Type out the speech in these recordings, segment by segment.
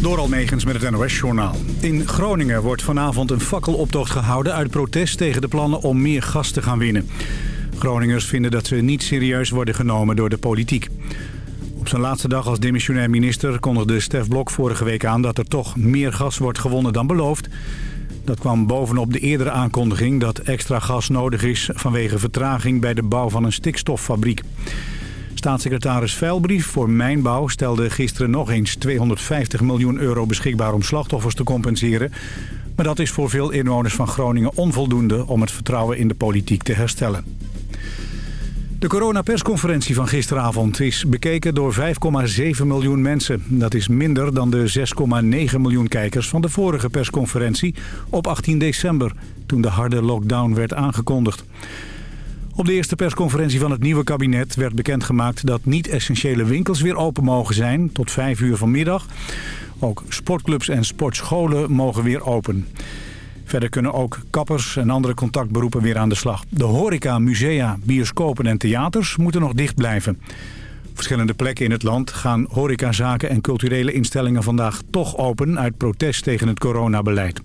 Door Almegens met het NOS-journaal. In Groningen wordt vanavond een fakkeloptocht gehouden uit protest tegen de plannen om meer gas te gaan winnen. Groningers vinden dat ze niet serieus worden genomen door de politiek. Op zijn laatste dag als demissionair minister kondigde Stef Blok vorige week aan dat er toch meer gas wordt gewonnen dan beloofd. Dat kwam bovenop de eerdere aankondiging dat extra gas nodig is vanwege vertraging bij de bouw van een stikstoffabriek. Staatssecretaris Veilbrief voor Mijnbouw stelde gisteren nog eens 250 miljoen euro beschikbaar om slachtoffers te compenseren. Maar dat is voor veel inwoners van Groningen onvoldoende om het vertrouwen in de politiek te herstellen. De coronapersconferentie van gisteravond is bekeken door 5,7 miljoen mensen. Dat is minder dan de 6,9 miljoen kijkers van de vorige persconferentie op 18 december... toen de harde lockdown werd aangekondigd. Op de eerste persconferentie van het nieuwe kabinet werd bekendgemaakt dat niet-essentiële winkels weer open mogen zijn tot 5 uur vanmiddag. Ook sportclubs en sportscholen mogen weer open. Verder kunnen ook kappers en andere contactberoepen weer aan de slag. De horeca, musea, bioscopen en theaters moeten nog dicht blijven. Op verschillende plekken in het land gaan horecazaken en culturele instellingen vandaag toch open... uit protest tegen het coronabeleid.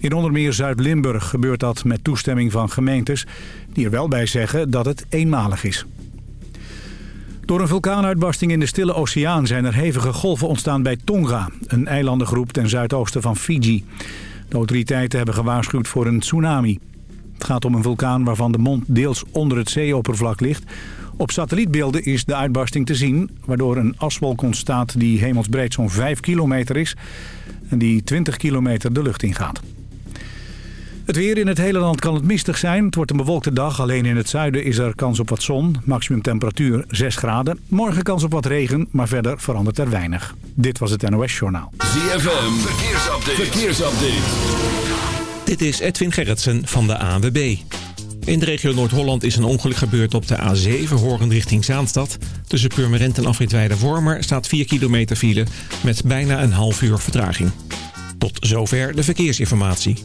In onder meer Zuid-Limburg gebeurt dat met toestemming van gemeentes... die er wel bij zeggen dat het eenmalig is. Door een vulkaanuitbarsting in de Stille Oceaan zijn er hevige golven ontstaan bij Tonga... een eilandengroep ten zuidoosten van Fiji. De autoriteiten hebben gewaarschuwd voor een tsunami. Het gaat om een vulkaan waarvan de mond deels onder het zeeoppervlak ligt. Op satellietbeelden is de uitbarsting te zien... waardoor een aswolk ontstaat die hemelsbreed zo'n 5 kilometer is... en die 20 kilometer de lucht ingaat. Het weer in het hele land kan het mistig zijn. Het wordt een bewolkte dag. Alleen in het zuiden is er kans op wat zon. Maximum temperatuur 6 graden. Morgen kans op wat regen, maar verder verandert er weinig. Dit was het NOS Journaal. ZFM, verkeersupdate. verkeersupdate. Dit is Edwin Gerritsen van de ANWB. In de regio Noord-Holland is een ongeluk gebeurd op de A7 Horen richting Zaanstad. Tussen Purmerend en Afritweide Wormer staat 4 kilometer file met bijna een half uur vertraging. Tot zover de verkeersinformatie.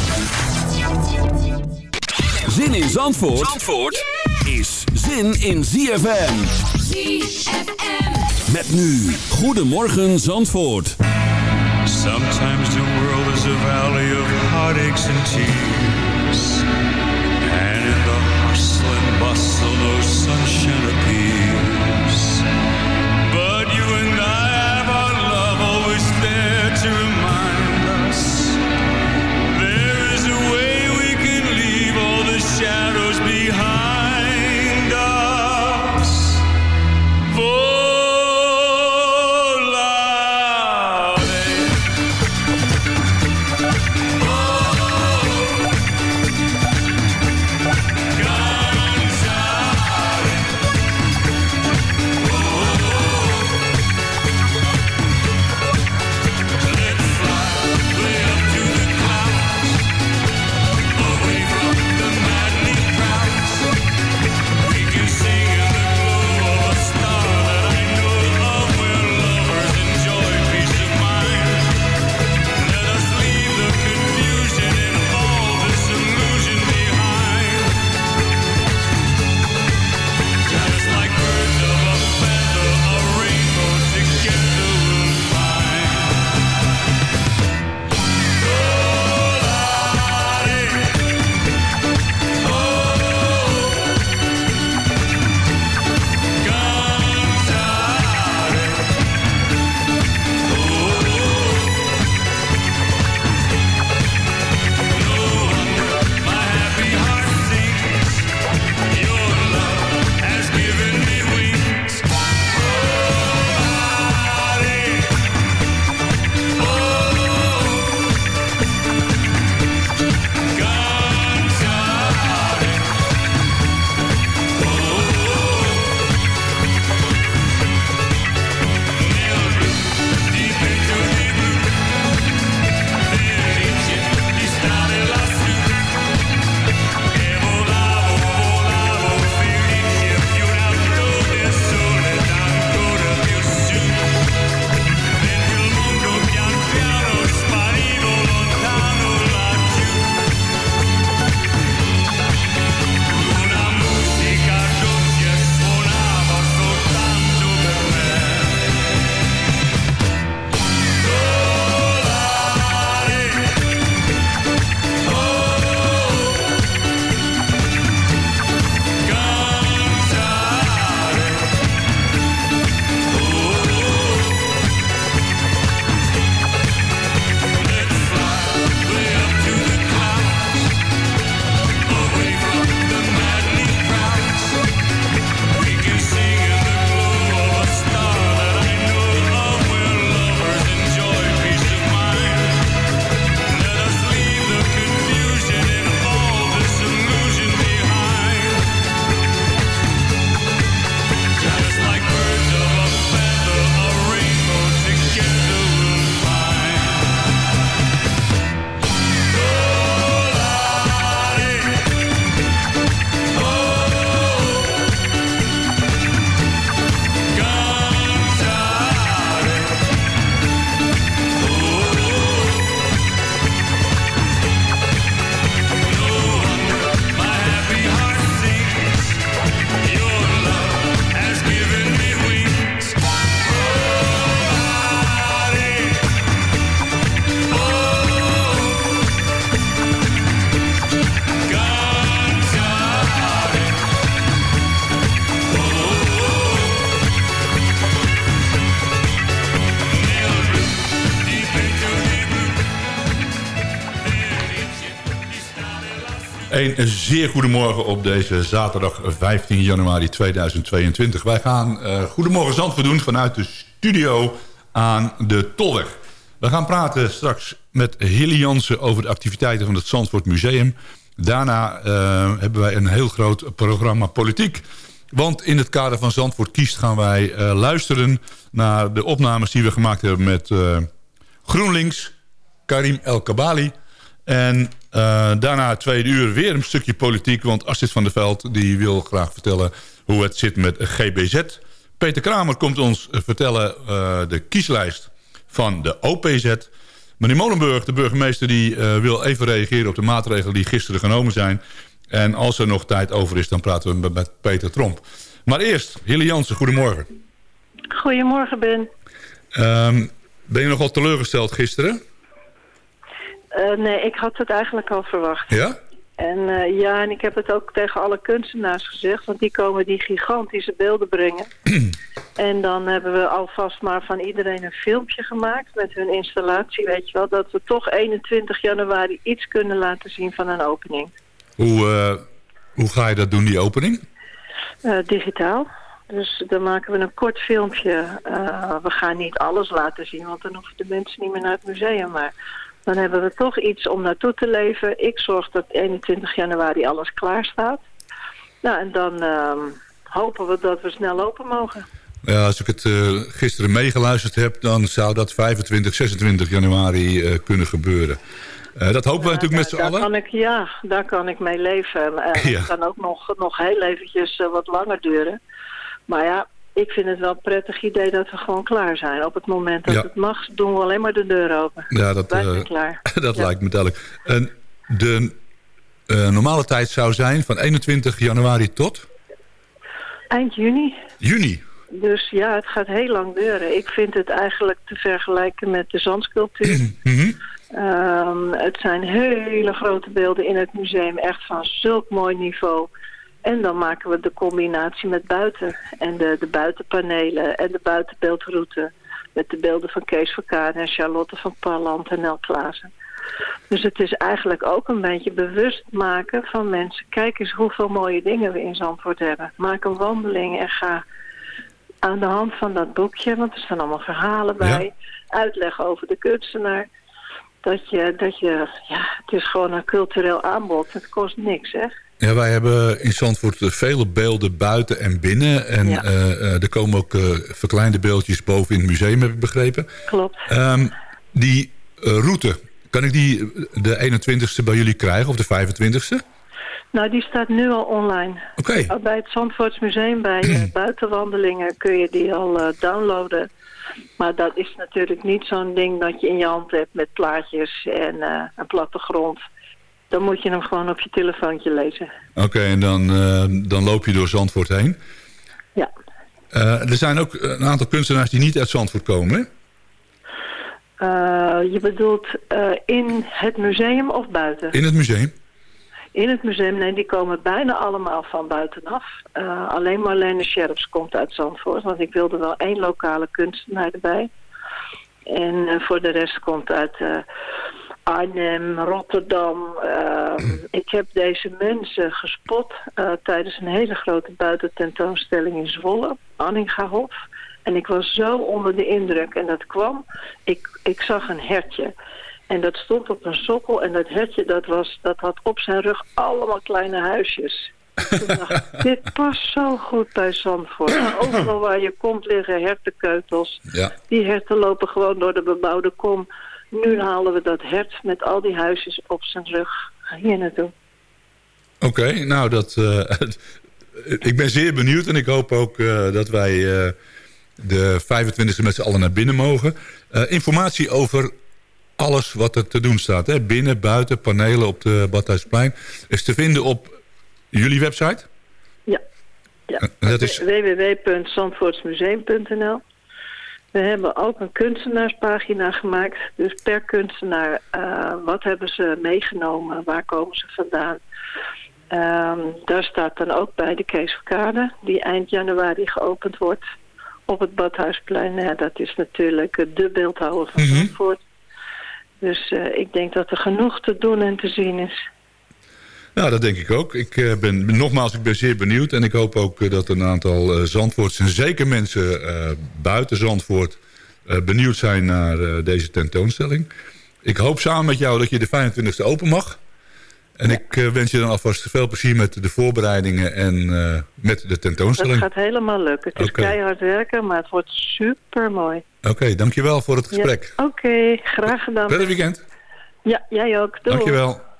Zin in Zandvoort, Zandvoort is zin in ZFM. ZFM. Met nu, Goedemorgen Zandvoort. Sometimes the world is a valley of heartaches and tears. Een zeer goedemorgen op deze zaterdag 15 januari 2022. Wij gaan uh, Goedemorgen Zandvoort doen vanuit de studio aan de Tolweg. We gaan praten straks met Hilly Jansen over de activiteiten van het Zandvoort Museum. Daarna uh, hebben wij een heel groot programma politiek. Want in het kader van Zandvoort kiest gaan wij uh, luisteren naar de opnames die we gemaakt hebben met GroenLinks, Karim El Kabali. En uh, daarna tweede uur weer een stukje politiek. Want Astrid van der Veld die wil graag vertellen hoe het zit met GBZ. Peter Kramer komt ons vertellen de kieslijst van de OPZ. Meneer Molenburg, de burgemeester, die uh, wil even reageren op de maatregelen die gisteren genomen zijn. En als er nog tijd over is, dan praten we met Peter Tromp. Maar eerst, Hille Jansen, goedemorgen. Goedemorgen, Ben. Um, ben je nogal teleurgesteld gisteren? Uh, nee, ik had het eigenlijk al verwacht. Ja? En uh, ja, en ik heb het ook tegen alle kunstenaars gezegd, want die komen die gigantische beelden brengen. en dan hebben we alvast maar van iedereen een filmpje gemaakt met hun installatie, weet je wel, dat we toch 21 januari iets kunnen laten zien van een opening. Hoe, uh, hoe ga je dat doen, die opening? Uh, digitaal. Dus dan maken we een kort filmpje. we gaan niet alles laten zien, want dan hoeven de mensen niet meer naar het museum, maar dan hebben we toch iets om naartoe te leven. Ik zorg dat 21 januari alles klaar staat. Nou, en dan uh, hopen we dat we snel open mogen. Ja, als ik het uh, gisteren meegeluisterd heb... dan zou dat 25, 26 januari uh, kunnen gebeuren. Uh, dat hopen we natuurlijk met z'n allen. Kan ik, ja, daar kan ik mee leven. Het ja. kan ook nog, nog heel eventjes wat langer duren. Maar ja, ik vind het wel een prettig idee dat we gewoon klaar zijn. Op het moment dat ja. het mag, doen we alleen maar de deur open. Ja, dat, uh, klaar. dat ja. lijkt me duidelijk. En de uh, normale tijd zou zijn van 21 januari tot? Eind juni. Juni? Dus ja, het gaat heel lang duren. Ik vind het eigenlijk te vergelijken met de zandsculptuur. mm -hmm. um, het zijn hele grote beelden in het museum. Echt van zulk mooi niveau. En dan maken we de combinatie met buiten. En de, de buitenpanelen en de buitenbeeldroute. Met de beelden van Kees Verkaan en Charlotte van Parland en Nel Klaassen. Dus het is eigenlijk ook een beetje bewust maken van mensen. Kijk eens hoeveel mooie dingen we in Zandvoort hebben. Maak een wandeling en ga aan de hand van dat boekje. Want er staan allemaal verhalen bij. Ja. Uitleg over de kunstenaar. Dat je, dat je, ja, het is gewoon een cultureel aanbod. Het kost niks, hè. Ja, wij hebben in Zandvoort vele beelden buiten en binnen. En ja. uh, er komen ook uh, verkleinde beeldjes boven in het museum, heb ik begrepen. Klopt. Um, die route, kan ik die de 21ste bij jullie krijgen of de 25ste? Nou, die staat nu al online. Oké. Okay. Bij het Zandvoortsmuseum, bij buitenwandelingen, kun je die al downloaden. Maar dat is natuurlijk niet zo'n ding dat je in je hand hebt met plaatjes en een plattegrond dan moet je hem gewoon op je telefoontje lezen. Oké, okay, en dan, uh, dan loop je door Zandvoort heen? Ja. Uh, er zijn ook een aantal kunstenaars die niet uit Zandvoort komen, hè? Uh, je bedoelt in het museum of buiten? In het museum. In het museum, nee, die komen bijna allemaal van buitenaf. alleen Marlene Scherps komt uit Zandvoort, want ik wilde wel één lokale kunstenaar erbij. En voor de rest komt uit Arnhem, Rotterdam. Uh, ik heb deze mensen gespot uh, tijdens een hele grote buitententoonstelling in Zwolle, Anningahof. En ik was zo onder de indruk. En dat kwam, ik, ik zag een hertje. En dat stond op een sokkel. En dat hertje dat was, dat had op zijn rug allemaal kleine huisjes. Toen dacht ik, dit past zo goed bij Zandvoort. Overal waar je komt liggen hertenkeutels. Ja. Die herten lopen gewoon door de bebouwde kom. Nu halen we dat hert met al die huisjes op zijn rug hier naartoe. Oké, okay, nou dat... Uh, ik ben zeer benieuwd en ik hoop ook uh, dat wij uh, de 25e met z'n allen naar binnen mogen. informatie over alles wat er te doen staat. Hè? Binnen, buiten, panelen op de Badhuisplein. Is te vinden op jullie website? Ja. ja. dat is... www.zandvoortsmuseum.nl we hebben ook een kunstenaarspagina gemaakt. Dus per kunstenaar, uh, wat hebben ze meegenomen? Waar komen ze vandaan? Um, daar staat dan ook bij de Kees Verkade, die eind januari geopend wordt op het Badhuisplein. Ja, dat is natuurlijk de beeldhouwer van Mhm. Zandvoort. Mm -hmm. Dus uh, ik denk dat er genoeg te doen en te zien is. Nou, dat denk ik ook. Ik eh, ben, nogmaals, ik ben zeer benieuwd. En ik hoop ook eh, dat een aantal uh, Zandvoorts en zeker mensen buiten Zandvoort... benieuwd zijn naar deze tentoonstelling. Ik hoop samen met jou dat je de 25e open mag. En ik wens je dan alvast veel plezier met de voorbereidingen en met de tentoonstelling. Het gaat helemaal lukken. Het is keihard werken, maar het wordt super mooi. Oké, dankjewel voor het gesprek. Oké, graag gedaan. Prettig weekend. Ja, jij ook. Doei. Dankjewel.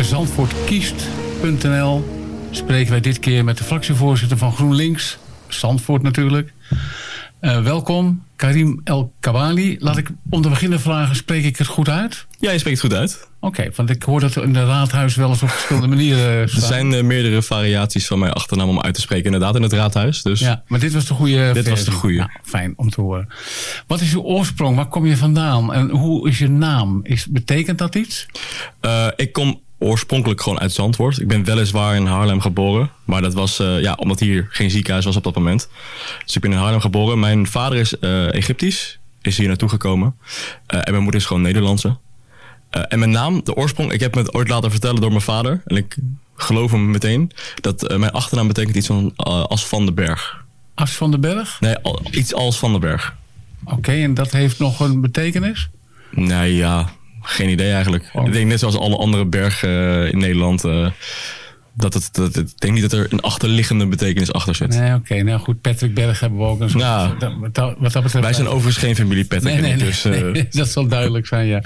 Zandvoortkiest.nl spreken wij dit keer met de fractievoorzitter van GroenLinks, Zandvoort natuurlijk. Uh, welkom, Karim El Kabali. Laat ik om te beginnen vragen, spreek ik het goed uit? Ja, je spreekt het goed uit. Oké, want ik hoor dat in de raadhuis wel eens op verschillende manieren staan. Er zijn uh, meerdere variaties van mijn achternaam om uit te spreken, inderdaad, in het raadhuis. Dus ja, maar dit was de goede Dit versie. was de goede. Nou, fijn om te horen. Wat is uw oorsprong? Waar kom je vandaan? En hoe is je naam? Is, betekent dat iets? Uh, ik kom oorspronkelijk gewoon uit Zandvoort. Ik ben weliswaar in Haarlem geboren. Maar dat was uh, ja, omdat hier geen ziekenhuis was op dat moment. Dus ik ben in Haarlem geboren. Mijn vader is Egyptisch. Is hier naartoe gekomen. En mijn moeder is gewoon Nederlandse. En mijn naam, de oorsprong... Ik heb me het ooit laten vertellen door mijn vader. En ik geloof hem meteen. Dat mijn achternaam betekent iets van als van den berg. As van den berg? Nee, iets als van den berg. Oké, okay, en dat heeft nog een betekenis? Nee, ja... Geen idee eigenlijk. Oh. Ik denk net zoals alle andere bergen in Nederland. Dat het, dat, ik denk niet dat er een achterliggende betekenis achter zit. Nee, oké. Okay. Nou goed, Patrick Berg hebben we ook een soort... Nou, dat, wat dat betreft, wij zijn overigens geen familie Patrick. Nee, nee, nee, dus, nee, dat zal duidelijk zijn, ja.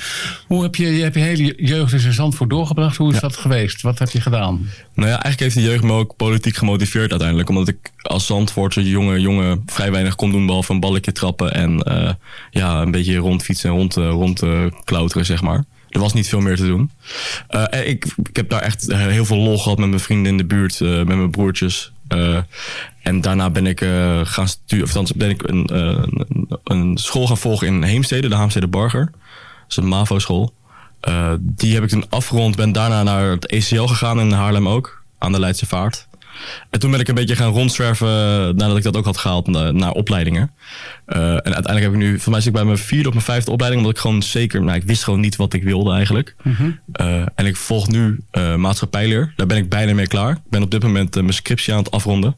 Hoe heb je je, heb je hele jeugd in Zandvoort doorgebracht? Hoe is ja. dat geweest? Wat heb je gedaan? Nou ja, eigenlijk heeft de jeugd me ook politiek gemotiveerd uiteindelijk. Omdat ik als Zandvoortse jonge jongen vrij weinig kon doen... behalve een balletje trappen en uh, ja, een beetje rondfietsen en rond, rond uh, klauteren, zeg maar. Er was niet veel meer te doen. Uh, ik, ik heb daar echt heel veel lol gehad met mijn vrienden in de buurt, met mijn broertjes. En daarna ben ik gaan studeren, of ben ik een, een, school gaan volgen in Heemstede, de Haamstede Barger. Dat is een MAVO-school. die heb ik toen afgerond, ben daarna naar het ECL gegaan in Haarlem ook, aan de Leidse Vaart. En toen ben ik een beetje gaan rondzwerven eh, nadat ik dat ook had gehaald na- naar opleidingen. Eh, en uiteindelijk heb ik nu, voor mij zit ik bij mijn vierde of mijn vijfde opleiding, omdat ik gewoon zeker, nou ik wist gewoon niet wat ik wilde eigenlijk. Eh, en ik volg nu eh, maatschappijleer. Daar ben ik bijna mee klaar. Ik ben op dit moment eh, mijn scriptie aan het afronden.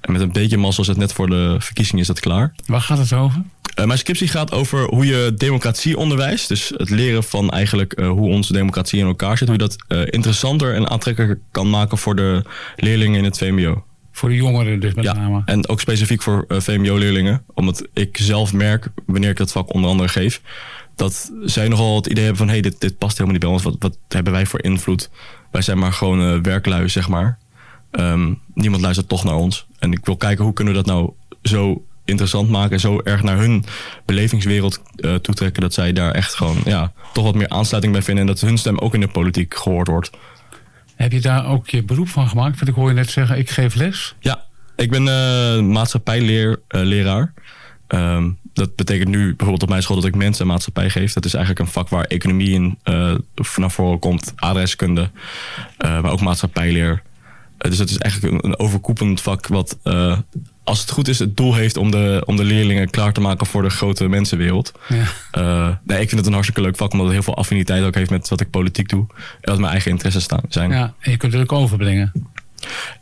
En met een beetje mazzel is het net voor de verkiezingen is dat klaar. Waar gaat het over? Eh, mijn scriptie gaat over hoe je democratie onderwijst. Dus het leren van eigenlijk eh, hoe onze democratie in elkaar zit. Hoe je dat eh, interessanter en aantrekkelijker kan maken voor de leerlingen in het VMBO. Voor de jongeren dus met Ja, name. en ook specifiek voor eh, VMBO-leerlingen. Omdat ik zelf merk, wanneer ik dat vak onder andere geef... dat zij nogal het idee hebben van... hé, hey, dit, dit past helemaal niet bij ons. Wat, wat hebben wij voor invloed? Wij zijn maar gewoon eh, werklui, zeg maar. Ehm, niemand luistert toch naar ons. En ik wil kijken hoe kunnen we dat nou zo interessant maken... en zo erg naar hun belevingswereld eh, toetrekken... dat zij daar echt gewoon ja, toch wat meer aansluiting bij vinden... en dat hun stem ook in de politiek gehoord wordt. Heb je daar ook je beroep van gemaakt? Want ik hoor je net zeggen, ik geef les. Ja, ik ben eh maatschappijleraar. Ehm dat betekent nu bijvoorbeeld op mijn school dat ik mensen en maatschappij geef. Dat is eigenlijk een vak waar economie in eh naar voren komt, adreskunde, eh, maar ook maatschappijleer. Eh, dus het is eigenlijk een, een overkoepelend vak wat, eh, als het goed is, het doel heeft om de, om de leerlingen klaar te maken voor de grote mensenwereld. Ja. Eh, nee, ik vind het een hartstikke leuk vak, omdat het heel veel affiniteit ook heeft met wat ik politiek doe. En wat mijn eigen interesses staan, zijn. ja, en je kunt het ook overbrengen.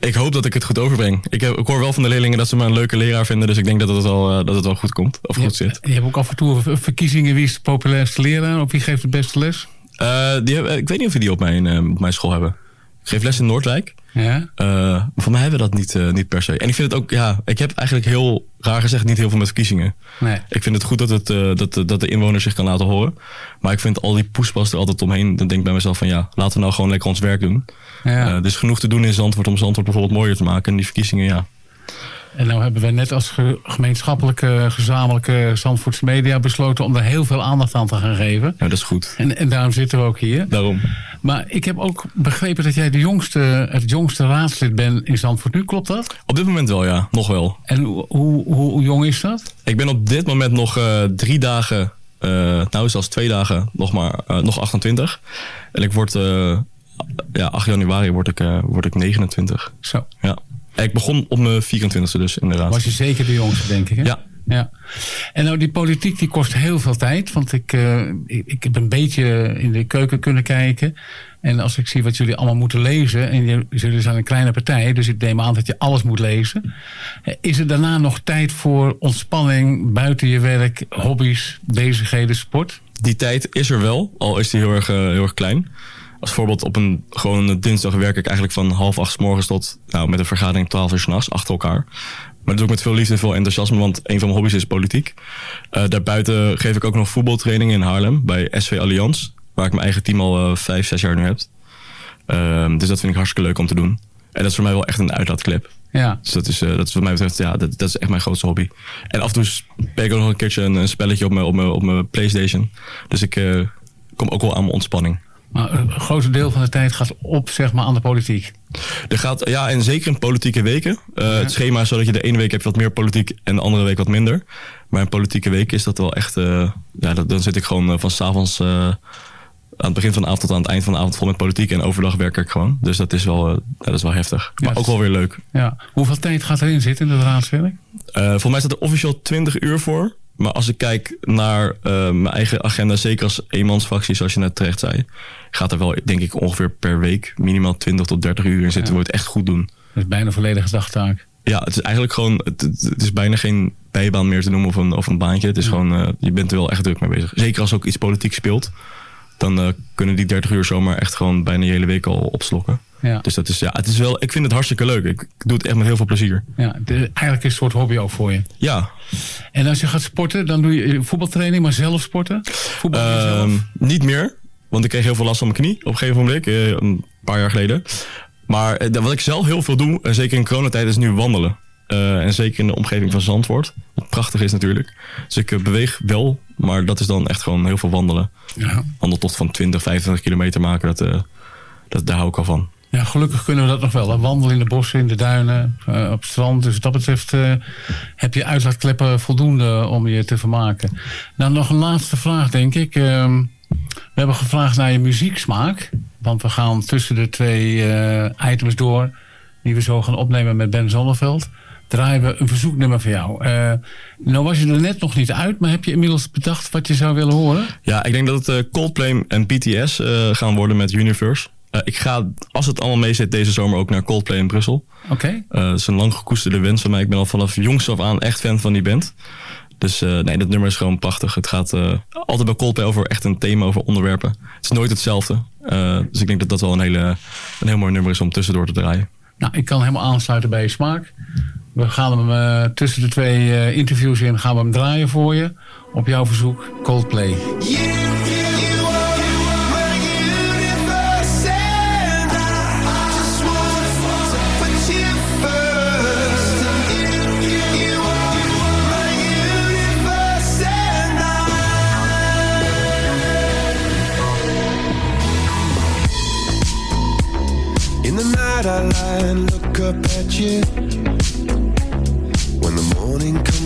Ik hoop dat ik het goed overbreng. Ik, heb, ik hoor wel van de leerlingen dat ze me een leuke leraar vinden. Dus ik denk dat het wel, eh, dat het wel goed komt. Of goed zit. Je hebt ook af en toe ver- verkiezingen. Wie is de populairste leraar? Of wie geeft de beste les? Eh, die ik weet niet of we die op mijn, op mijn school hebben. Ik geef les in Noordwijk. Ja. Eh, voor mij hebben we dat niet, eh, niet per se. En ik vind het ook, ja, ik heb eigenlijk heel raar gezegd niet heel veel met verkiezingen. Nee. Ik vind het goed dat, het, eh, dat, dat de inwoners zich kan laten horen. Maar ik vind al die poespas er altijd omheen. Dan denk ik bij mezelf van ja, laten we nou gewoon lekker ons werk doen. Ja. Er is genoeg te doen in Zandvoort om Zandvoort bijvoorbeeld mooier te maken. En die verkiezingen, ja. En nou hebben wij net als ge- gemeenschappelijke, gezamenlijke Zandvoortse media besloten om er heel veel aandacht aan te gaan geven. ja, dat is goed. En, en daarom zitten we ook hier. Daarom. Maar ik heb ook begrepen dat jij de jongste, het jongste raadslid bent in Zandvoort. Nu klopt dat? Op dit moment wel, ja. Nog wel. En hoe, hoe, jong is dat? Ik ben op dit moment nog eh, drie dagen, eh, nou zelfs twee dagen, nog maar eh, nog 28. En ik word, ja, 8 januari word ik, word ik 29. Zo. Ja. Ik begon op mijn 24e dus inderdaad. Was je zeker de jongste, denk ik. Hè? Ja. ja. En nou, die politiek die kost heel veel tijd. Want ik, eh, ik, ik heb een beetje in de keuken kunnen kijken. En als ik zie wat jullie allemaal moeten lezen. En jullie zijn een kleine partij. Dus ik neem aan dat je alles moet lezen. Is er daarna nog tijd voor ontspanning, buiten je werk, hobby's, bezigheden, sport? Die tijd is er wel, al is die heel erg, eh, heel erg klein. Als voorbeeld op een gewoon dinsdag werk ik eigenlijk van half acht 's morgens tot nou, met een vergadering 12 uur s'nachts achter elkaar. Maar dat doe ik met veel liefde en veel enthousiasme, want een van mijn hobby's is politiek. Eh, daarbuiten geef ik ook nog voetbaltraining in Haarlem bij SV Allianz, waar ik mijn eigen team al eh, vijf, zes jaar nu heb. Ehm, dus dat vind ik hartstikke leuk om te doen. En dat is voor mij wel echt een uitlaatklep. Ja. Dus dat is, eh, dat is wat mij betreft, ja, dat, dat is echt mijn grootste hobby. En af en toe speel ik ook nog een keertje een, een spelletje op mijn, op, mijn, op mijn Playstation. Dus ik kom ook wel aan mijn ontspanning. Maar een groot deel van de tijd gaat op zeg maar, aan de politiek. Er gaat, ja, en zeker in politieke weken. Eh, Het schema is zo dat je de ene week heb je wat meer politiek en de andere week wat minder. Maar in politieke weken is dat wel echt, eh, ja, dat, dan zit ik gewoon eh, van s'avonds uh, aan het begin van de avond tot aan het eind van de avond vol met politiek. En overdag werk ik gewoon. Dus dat is wel, uh, dat is wel heftig. Maar ook wel weer leuk. Ja. Hoeveel tijd gaat erin zitten in raadswerk? Uh, volgens mij staat er officieel 20 uur voor. Maar als ik kijk naar uh, mijn eigen agenda, zeker als eenmansfractie, zoals je net terecht zei, gaat er wel, denk ik, ongeveer per week minimaal 20 tot 30 uur in zitten. Ja. We het echt goed doen. Dat is bijna een volledige dagtaak. Ja, het is eigenlijk gewoon, het, het is bijna geen bijbaan meer te noemen of een, of een baantje. Het is ja. gewoon, uh, je bent er wel echt druk mee bezig. Zeker als ook iets politiek speelt, dan uh, kunnen die 30 uur zomaar echt gewoon bijna je hele week al opslokken. Ja. Dus dat is, ja, het is wel, ik vind het hartstikke leuk. Ik doe het echt met heel veel plezier. Ja, de, eigenlijk is het een soort hobby ook voor je. Ja. En als je gaat sporten, dan doe je voetbaltraining, maar zelf sporten? Voetbal uh, zelf? Niet meer, want ik kreeg heel veel last van mijn knie op een gegeven moment, uh, een paar jaar geleden. Maar wat ik zelf heel veel doe, en zeker in coronatijd, is nu wandelen. Uh, en zeker in de omgeving van Zandvoort. Wat prachtig is natuurlijk. Dus ik uh, beweeg wel, maar dat is dan echt gewoon heel veel wandelen. Ja. Wandel tot van 20, 25 kilometer maken, dat, uh, dat, daar hou ik al van. Ja, gelukkig kunnen we dat nog wel. Hè? Wandelen in de bossen, in de duinen, op het strand. Dus wat dat betreft heb je uitlaatkleppen voldoende om je te vermaken. Nou, nog een laatste vraag, denk ik. Uh, we hebben gevraagd naar je muzieksmaak. Want we gaan tussen de twee items door die we zo gaan opnemen met Ben Zonneveld, draaien we een verzoeknummer van jou. Eh, nou was je er net nog niet uit, maar heb je inmiddels bedacht wat je zou willen horen? Ja, ik denk dat het eh, Coldplay en BTS eh, gaan worden met Universe. Ik ga, als het allemaal mee zit, deze zomer ook naar Coldplay in Brussel. Oké. Het is een lang gekoesterde wens van mij. Ik ben al vanaf jongs af aan echt fan van die band. Dus nee, dat nummer is gewoon prachtig. Het gaat altijd bij Coldplay over echt een thema, over onderwerpen. Het is nooit hetzelfde. Dus ik denk dat dat wel een, hele, een heel mooi nummer is om tussendoor te draaien. Nou, ik kan helemaal aansluiten bij je smaak. We gaan hem eh, tussen de twee eh, interviews in gaan we hem draaien voor je. Op jouw verzoek, Coldplay. In I lie and look up at you. When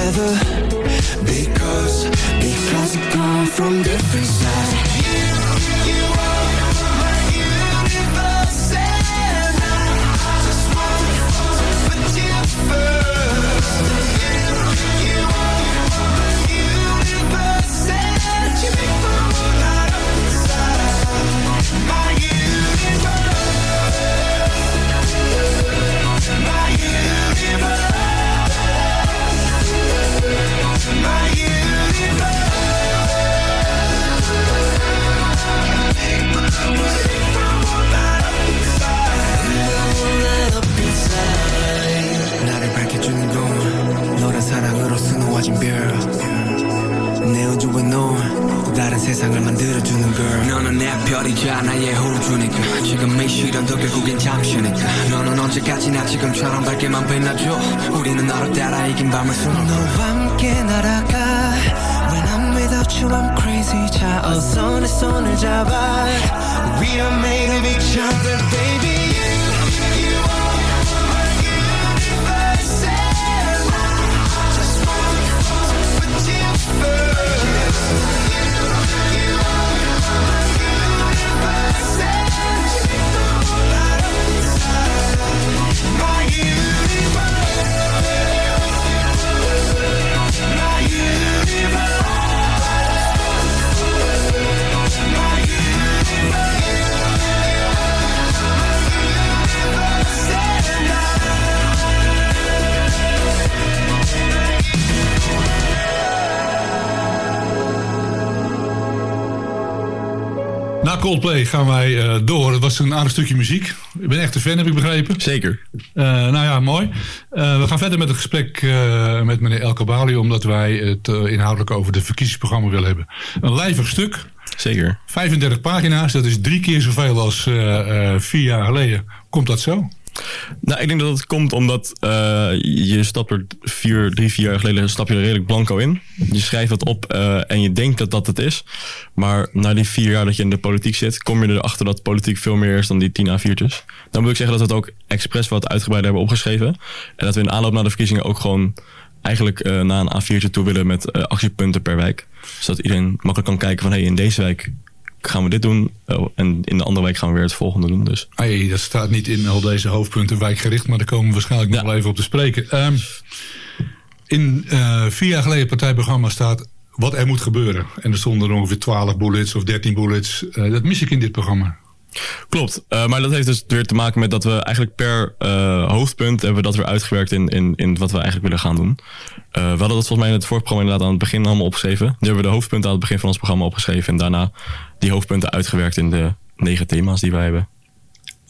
together. Because, because we come from different sides 언제까지나 지금처럼 밝게만 빛나줘 우리는 너를 따라 이긴 밤을 수놓 너와 함께 날아가 When I'm without you I'm crazy 자 어서 내 손을 잡아 We are made of each other baby Coldplay gaan wij eh, door. Het was een aardig stukje muziek. Ik ben echt een fan, heb ik begrepen. Zeker. Eh, nou ja, mooi. Eh, we gaan verder met het gesprek met meneer El Kabali... omdat wij het inhoudelijk over de verkiezingsprogramma willen hebben. Een lijvig stuk. Zeker. 35 pagina's, dat is drie keer zoveel als vier jaar geleden. Komt dat zo? Nou, ik denk dat het komt omdat eh, je stapt er vier, drie, vier jaar geleden stap je er redelijk blanco in. Je schrijft het op eh, en je denkt dat dat het is. Maar na die vier jaar dat je in de politiek zit, kom je erachter dat politiek veel meer is dan die 10 A4'tjes. Dan moet ik zeggen dat we het ook expres wat uitgebreider hebben opgeschreven. En dat we in aanloop naar de verkiezingen ook gewoon eigenlijk eh, naar een A4'tje toe willen met actiepunten per wijk. Zodat iedereen makkelijk kan kijken van hé, hey, in deze wijk gaan we dit doen. Oh, en in de andere wijk gaan we weer het volgende doen. Dus. Hey, dat staat niet in al deze hoofdpunten wijkgericht, maar daar komen we waarschijnlijk nog wel even op te spreken. Ehm, in eh, vier jaar geleden partijprogramma staat wat er moet gebeuren. En er stonden er ongeveer 12 bullets of 13 bullets. Eh, dat mis ik in dit programma. Klopt, Eh, maar dat heeft dus weer te maken met dat we eigenlijk per hoofdpunt hebben we dat weer uitgewerkt in, in, in wat we eigenlijk willen gaan doen. We hadden dat volgens mij in het vorige programma inderdaad aan het begin allemaal opgeschreven. Nu hebben we de hoofdpunten aan het begin van ons programma opgeschreven en daarna die hoofdpunten uitgewerkt in de negen thema's die wij hebben.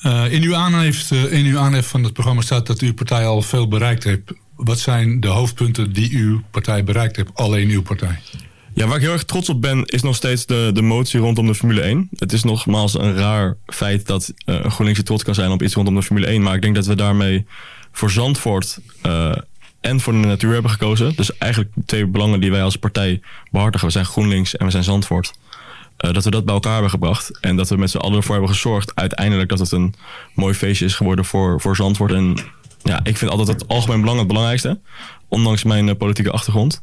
Eh, in, uw aanhef, eh, in uw aanhef van het programma staat dat uw partij al veel bereikt heeft. Wat zijn de hoofdpunten die uw partij bereikt heeft? Alleen uw partij. Ja, waar ik heel erg trots op ben, is nog steeds de, de motie rondom de Formule 1. Het is nogmaals een raar feit dat een GroenLinks trots kan zijn op iets rondom de Formule 1. Maar ik denk dat we daarmee voor Zandvoort en voor de natuur hebben gekozen. Dus eigenlijk twee belangen die wij als partij behartigen. We zijn GroenLinks en we zijn Zandvoort. Eh, dat we dat bij elkaar hebben gebracht. En dat we met z'n allen ervoor hebben gezorgd uiteindelijk dat het een mooi feestje is geworden voor, voor Zandvoort. En ja, ik vind altijd het algemeen belang het belangrijkste. Ondanks mijn eh, politieke achtergrond.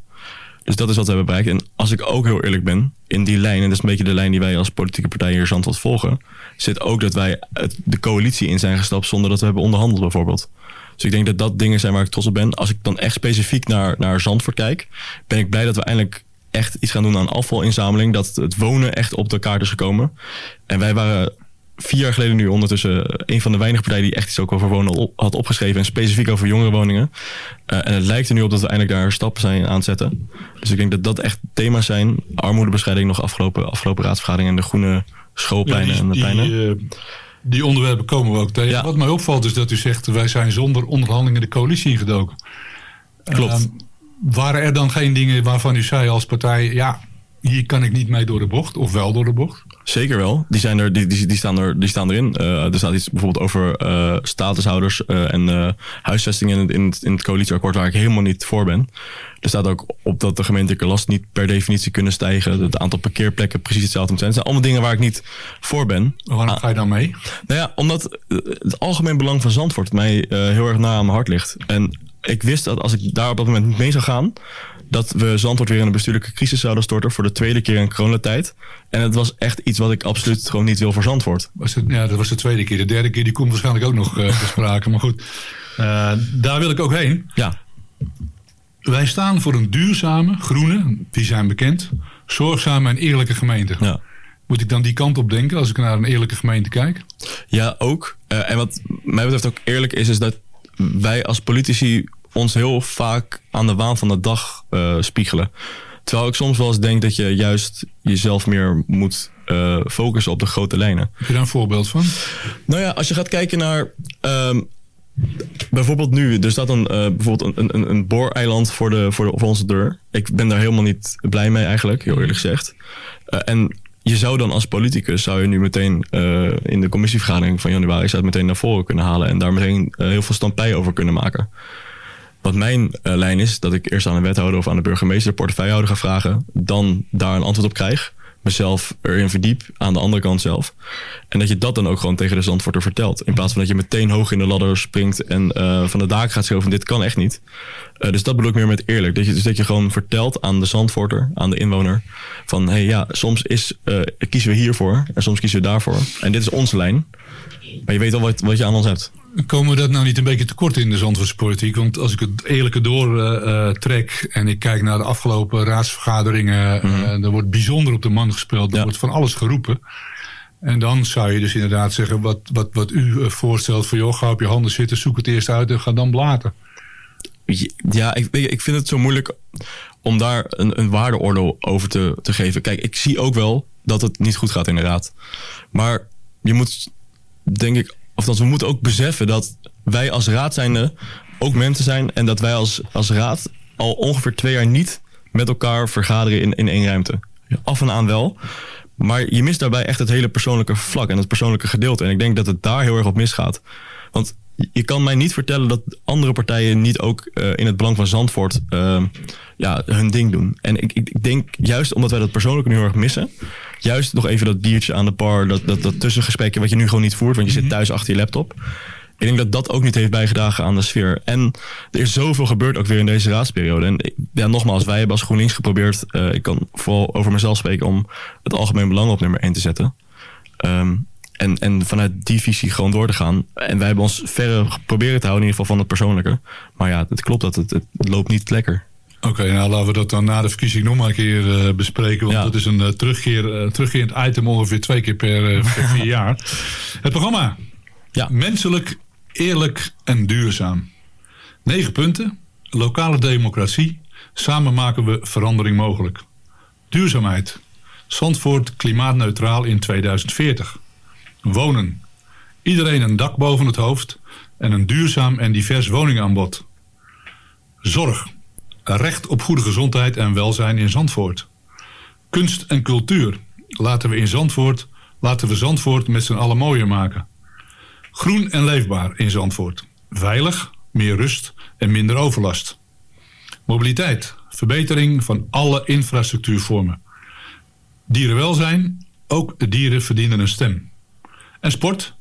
Dus dat is wat we hebben bereikt. En als ik ook heel eerlijk ben, in die lijn, en dat is een beetje de lijn die wij als politieke partij hier Zandvoort volgen, zit ook dat wij de coalitie in zijn gestapt zonder dat we hebben onderhandeld bijvoorbeeld. Dus ik denk dat dat dingen zijn waar ik trots op ben. Als ik dan echt specifiek naar, naar Zandvoort kijk, ben ik blij dat we eindelijk echt iets gaan doen aan afvalinzameling. Dat het wonen echt op de kaart is gekomen. En wij waren vier jaar geleden nu ondertussen een van de weinige partijen die echt iets ook over wonen had opgeschreven. En specifiek over jongerenwoningen. Eh, en het lijkt er nu op dat we eindelijk daar stappen zijn aan het zetten. Dus ik denk dat dat echt thema's zijn. Armoedebestrijding nog afgelopen, afgelopen raadsvergadering. En de groene schoolpleinen Ja, en de die, pleinen. die, eh, die onderwerpen komen we ook tegen. Wat mij opvalt is dat u zegt... wij zijn zonder onderhandelingen de coalitie ingedoken. Klopt. Ehm, waren er dan geen dingen waarvan u zei als partij... ja, hier kan ik niet mee door de bocht of wel door de bocht? Zeker wel. Die, zijn er, die, die, die, staan, er, die staan erin. Eh, er staat iets bijvoorbeeld over eh, statushouders eh, en huisvesting in het, in, het, in het coalitieakkoord waar ik helemaal niet voor ben. Er staat ook op dat de gemeentelijke last niet per definitie kunnen stijgen. Het aantal parkeerplekken precies hetzelfde moet zijn. Het zijn allemaal dingen waar ik niet voor ben. Waarom ga je dan mee? Nou ja, omdat het algemeen belang van Zandvoort mij heel erg na aan mijn hart ligt. En ik wist dat als ik daar op dat moment niet mee zou gaan, dat we Zandvoort weer in een bestuurlijke crisis zouden storten voor de tweede keer in coronatijd. En het was echt iets wat ik absoluut gewoon niet wil voor Zandvoort. Was het, ja, dat was de tweede keer. De derde keer die komt waarschijnlijk ook nog eh, te sprake. Maar goed, eh, daar wil ik ook heen. Ja. Wij staan voor een duurzame, groene, die zijn bekend, zorgzame en eerlijke gemeente. Ja. Moet ik dan die kant op denken als ik naar een eerlijke gemeente kijk? Ja, ook. Eh, en wat mij betreft ook eerlijk is, is dat wij als politici ons heel vaak aan de waan van de dag eh, spiegelen. Terwijl ik soms wel eens denk dat je juist jezelf meer moet eh, focussen op de grote lijnen. Heb je daar een voorbeeld van? Nou ja, als je gaat kijken naar. ehm, bijvoorbeeld nu, er staat een, eh, bijvoorbeeld een, een, een booreiland voor, de, voor, de, voor onze deur. Ik ben daar helemaal niet blij mee eigenlijk, heel eerlijk gezegd. En je zou dan als politicus, zou je nu meteen in de commissievergadering van januari, zou je het meteen naar voren kunnen halen. En daar meteen heel veel stampij over kunnen maken. Wat mijn eh, lijn is, dat ik eerst aan een wethouder of aan de burgemeester, de portefeuillehouder ga vragen. Dan daar een antwoord op krijg. Mezelf erin verdiep, aan de andere kant zelf. En dat je dat dan ook gewoon tegen de Zandvoorter vertelt. In plaats van dat je meteen hoog in de ladder springt en eh, van de daken gaat schreeuwen dit kan echt niet. Eh, dus dat bedoel ik meer met eerlijk. Dat je, dus dat je gewoon vertelt aan de Zandvoorter, aan de inwoner. Van hey, ja, soms is, kiezen we hiervoor en soms kiezen we daarvoor. En dit is onze lijn. Maar je weet al wat, wat je aan ons hebt. Komen we dat nou niet een beetje tekort in de Zandvoortse politiek? Want als ik het eerlijke door eh, eh, trek en ik kijk naar de afgelopen raadsvergaderingen, eh, er wordt bijzonder op de man gespeeld, er wordt van alles geroepen. En dan zou je dus inderdaad zeggen, wat, wat, wat u voorstelt, van joh, ga op je handen zitten, zoek het eerst uit en ga dan blaten. Ja, ik, ik vind het zo moeilijk om daar een, een waardeoordeel over te, te geven. Kijk, ik zie ook wel dat het niet goed gaat in de raad. Maar je moet, denk ik, of dat we moeten ook beseffen dat wij als raad zijnde ook mensen zijn. En dat wij als, als raad al ongeveer twee jaar niet met elkaar vergaderen in, in één ruimte. Af en aan wel. Maar je mist daarbij echt het hele persoonlijke vlak en het persoonlijke gedeelte. En ik denk dat het daar heel erg op misgaat. Want je kan mij niet vertellen dat andere partijen niet ook eh, in het belang van Zandvoort eh, ja, hun ding doen. En ik, ik, ik denk juist omdat wij dat persoonlijke nu heel erg missen. Juist nog even dat biertje aan de bar, dat, dat, dat tussengesprekje wat je nu gewoon niet voert, want je zit thuis achter je laptop. Ik denk dat dat ook niet heeft bijgedragen aan de sfeer. En er is zoveel gebeurd ook weer in deze raadsperiode. En ja, nogmaals, wij hebben als GroenLinks geprobeerd, eh, ik kan vooral over mezelf spreken, om het algemeen belang op nummer 1 te zetten. Ehm, en, en vanuit die visie gewoon door te gaan. En wij hebben ons verre proberen te houden, in ieder geval van het persoonlijke. Maar ja, het klopt dat het, het loopt niet lekker. Oké, nou laten we dat dan na de verkiezing nog maar een keer eh, bespreken. Want dat is een eh, terugkeer, eh, terugkerend item ongeveer twee keer per, per vier jaar. Het programma. Ja. Menselijk, eerlijk en duurzaam. Negen punten. Lokale democratie. Samen maken we verandering mogelijk. Duurzaamheid. Zandvoort klimaatneutraal in 2040. Wonen. Iedereen een dak boven het hoofd en een duurzaam en divers woningaanbod. Zorg. Recht op goede gezondheid en welzijn in Zandvoort. Kunst en cultuur. Laten we in Zandvoort, laten we Zandvoort met z'n allen mooier maken. Groen en leefbaar in Zandvoort. Veilig, meer rust en minder overlast. Mobiliteit. Verbetering van alle infrastructuurvormen. Dierenwelzijn. Ook dieren verdienen een stem. En sport.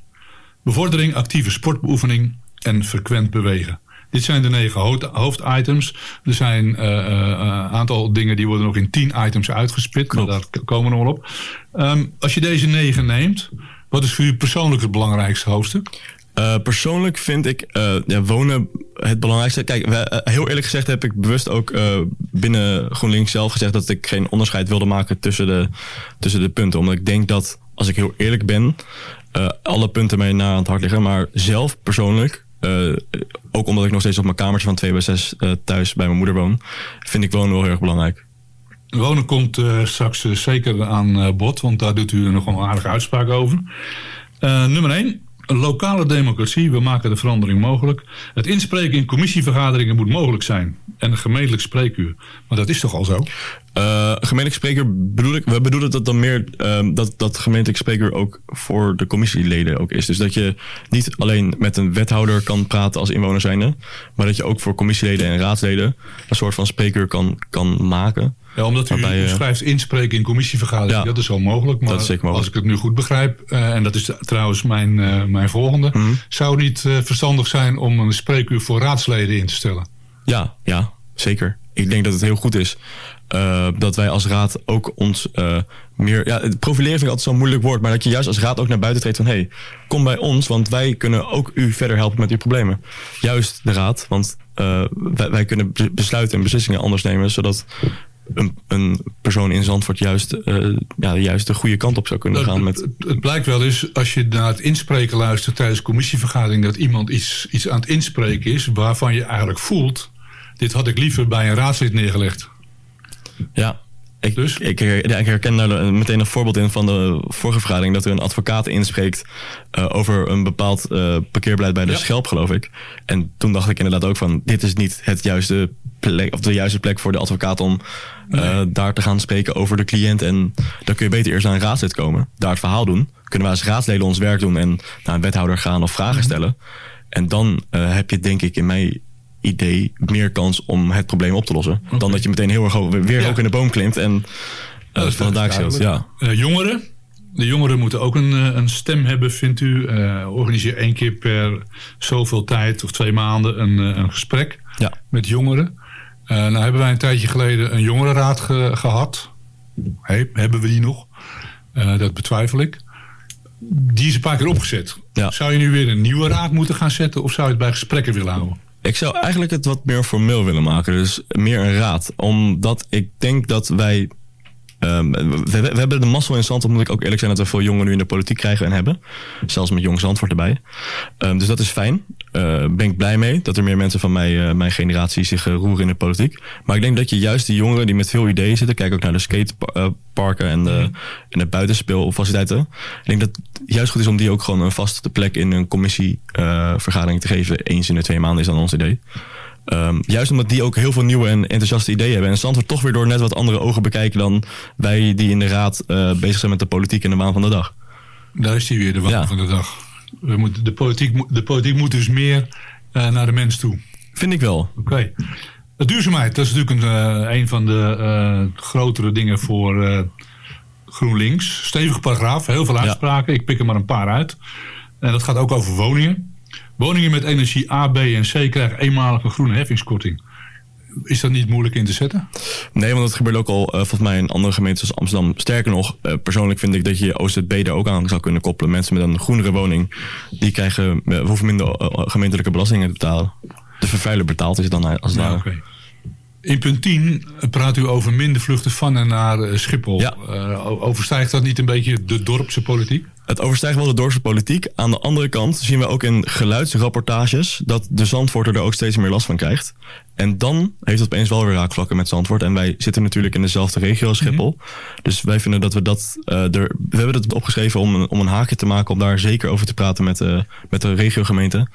Bevordering actieve sportbeoefening en frequent bewegen. Dit zijn de negen hoofd- hoofditems. Er zijn een aantal dingen die worden nog in tien items uitgesplit. Maar daar komen we nog wel op. Ehm, als je deze negen neemt, wat is voor u persoonlijk het belangrijkste hoofdstuk? Eh, persoonlijk vind ik eh, ja, wonen het belangrijkste. Kijk, we- eh, heel eerlijk gezegd heb ik bewust ook eh, binnen GroenLinks zelf gezegd dat ik geen onderscheid wilde maken tussen de, tussen de punten. Omdat ik denk dat, als ik heel eerlijk ben, eh, alle punten mij na aan het hart liggen. Maar zelf persoonlijk, eh, ook omdat ik nog steeds op mijn kamertje van 2 bij 6 eh, thuis bij mijn moeder woon, vind ik wonen wel heel erg belangrijk. Wonen komt straks zeker aan bod, want daar doet u nog een aardige uitspraak over. Nummer 1. Lokale democratie. We maken de verandering mogelijk. Het inspreken in commissievergaderingen moet mogelijk zijn. En een gemeentelijk spreekuur. Maar dat is toch al zo? Gemeentelijk spreker bedoel ik, we bedoelen dat dan meer ehm, dat, dat gemeentelijk spreker ook voor de commissieleden ook is. Dus dat je niet alleen met een wethouder kan praten als inwoner zijnde, maar dat je ook voor commissieleden en raadsleden een soort van spreker kan, kan maken. Ja, omdat u, Waarbij, u eh, schrijft inspreken in commissievergaderingen. Dat is wel mogelijk. Maar dat is zeker mogelijk. als ik het nu goed begrijp, eh, en dat is trouwens mijn, mijn volgende. Mhm. Zou het niet verstandig zijn om een spreekuur voor raadsleden in te stellen? Ja, ja, zeker. Ik denk dat het heel goed is eh, dat wij als raad ook ons eh, meer... Ja, profileren vind ik altijd zo'n moeilijk woord, maar dat je juist als raad ook naar buiten treedt van... hé, hey, kom bij ons, want wij kunnen ook u verder helpen met uw problemen. Juist de raad, want eh, wij, wij kunnen be- besluiten en beslissingen anders nemen... zodat een, een persoon in Zandvoort juist, ja, juist de goede kant op zou kunnen Nou, gaan. Met, het, het blijkt wel eens, als je naar het inspreken luistert tijdens commissievergadering, dat iemand iets, iets aan het inspreken is waarvan je eigenlijk voelt, dit had ik liever bij een raadslid neergelegd. Ja, ik, ik, her- ja, ik herken daar meteen een voorbeeld in van de vorige vergadering... dat er een advocaat inspreekt eh, over een bepaald eh, parkeerbeleid bij de Schelp, geloof ik. En toen dacht ik inderdaad ook van... dit is niet het juiste plek, of de juiste plek voor de advocaat om eh, daar te gaan spreken over de cliënt. En dan kun je beter eerst naar een raadslid komen, daar het verhaal doen. Kunnen wij als raadsleden ons werk doen en naar een wethouder gaan of vragen stellen. En dan heb je denk ik in mijn idee meer kans om het probleem op te lossen. Dan dat je meteen heel erg weer Ja. hoog in de boom klimt en eh, van scheelt. Ja. Eh, jongeren. De jongeren moeten ook een, eh, een stem hebben, vindt u. Organiseer één keer per zoveel tijd of twee maanden een, een gesprek met jongeren. Nou hebben wij een tijdje geleden een jongerenraad ge- gehad. Hey, hebben we die nog? Dat betwijfel ik. Die is een paar keer opgezet. Zou je nu weer een nieuwe raad moeten gaan zetten of zou je het bij gesprekken willen houden? Ik zou eigenlijk het wat meer formeel willen maken. Dus meer een raad. Omdat ik denk dat wij... ehm, we, we- hebben de mazzel in Zandvoort, moet ik ook eerlijk zijn... dat we veel jongeren nu in de politiek krijgen en hebben. Zelfs met Jong Zandvoort erbij. Ehm, dus dat is fijn. Eh ben ik blij mee dat er meer mensen van mij, eh, mijn generatie zich eh, roeren in de politiek. Maar ik denk dat je juist die jongeren die met veel ideeën zitten... kijk ook naar de skateparken en de, en de buitenspeelfaciliteiten. Ik denk dat het juist goed is om die ook gewoon een vaste plek... in een commissievergadering te geven. Eens in de twee maanden is dan ons idee. Ehm, juist omdat die ook heel veel nieuwe en enthousiaste ideeën hebben. En Zandvoort toch weer door net wat andere ogen bekijken... dan wij die in de raad eh, bezig zijn met de politiek en de waan van de dag. Daar is die weer, de waan van de dag. We moeten, de, politiek, moet- de politiek moet dus meer eh, naar de mens toe. Vind ik wel. Oké. De duurzaamheid, dat is natuurlijk een, eh, een van de eh, grotere dingen voor eh, GroenLinks. Stevige paragraaf, heel veel uitspraken. Ik pik er maar een paar uit. En dat gaat ook over woningen. Woningen met energie A, B en C krijgen eenmalig een groene heffingskorting. Is dat niet moeilijk in te zetten? Nee, want dat gebeurt ook al eh, volgens mij in andere gemeentes als Amsterdam. Sterker nog, eh, persoonlijk vind ik dat je OZB daar ook aan zou kunnen koppelen. Mensen met een groenere woning, die krijgen, eh, hoeven minder gemeentelijke belastingen te betalen. De vervuiler betaalt is het dan als Ja, oké. In punt 10 praat u over minder vluchten van en naar Schiphol. Overstijgt dat niet een beetje de dorpse politiek? Het overstijgt wel de dorpse politiek. Aan de andere kant zien we ook in geluidsrapportages dat de Zandvoorter er ook steeds meer last van krijgt. En dan heeft het opeens wel weer raakvlakken met Zandvoort. En wij zitten natuurlijk in dezelfde regio als Schiphol. Dus wij vinden dat we dat eh, er. We hebben het opgeschreven om een, om een haakje te maken om daar zeker over te praten met, de met de regiogemeente.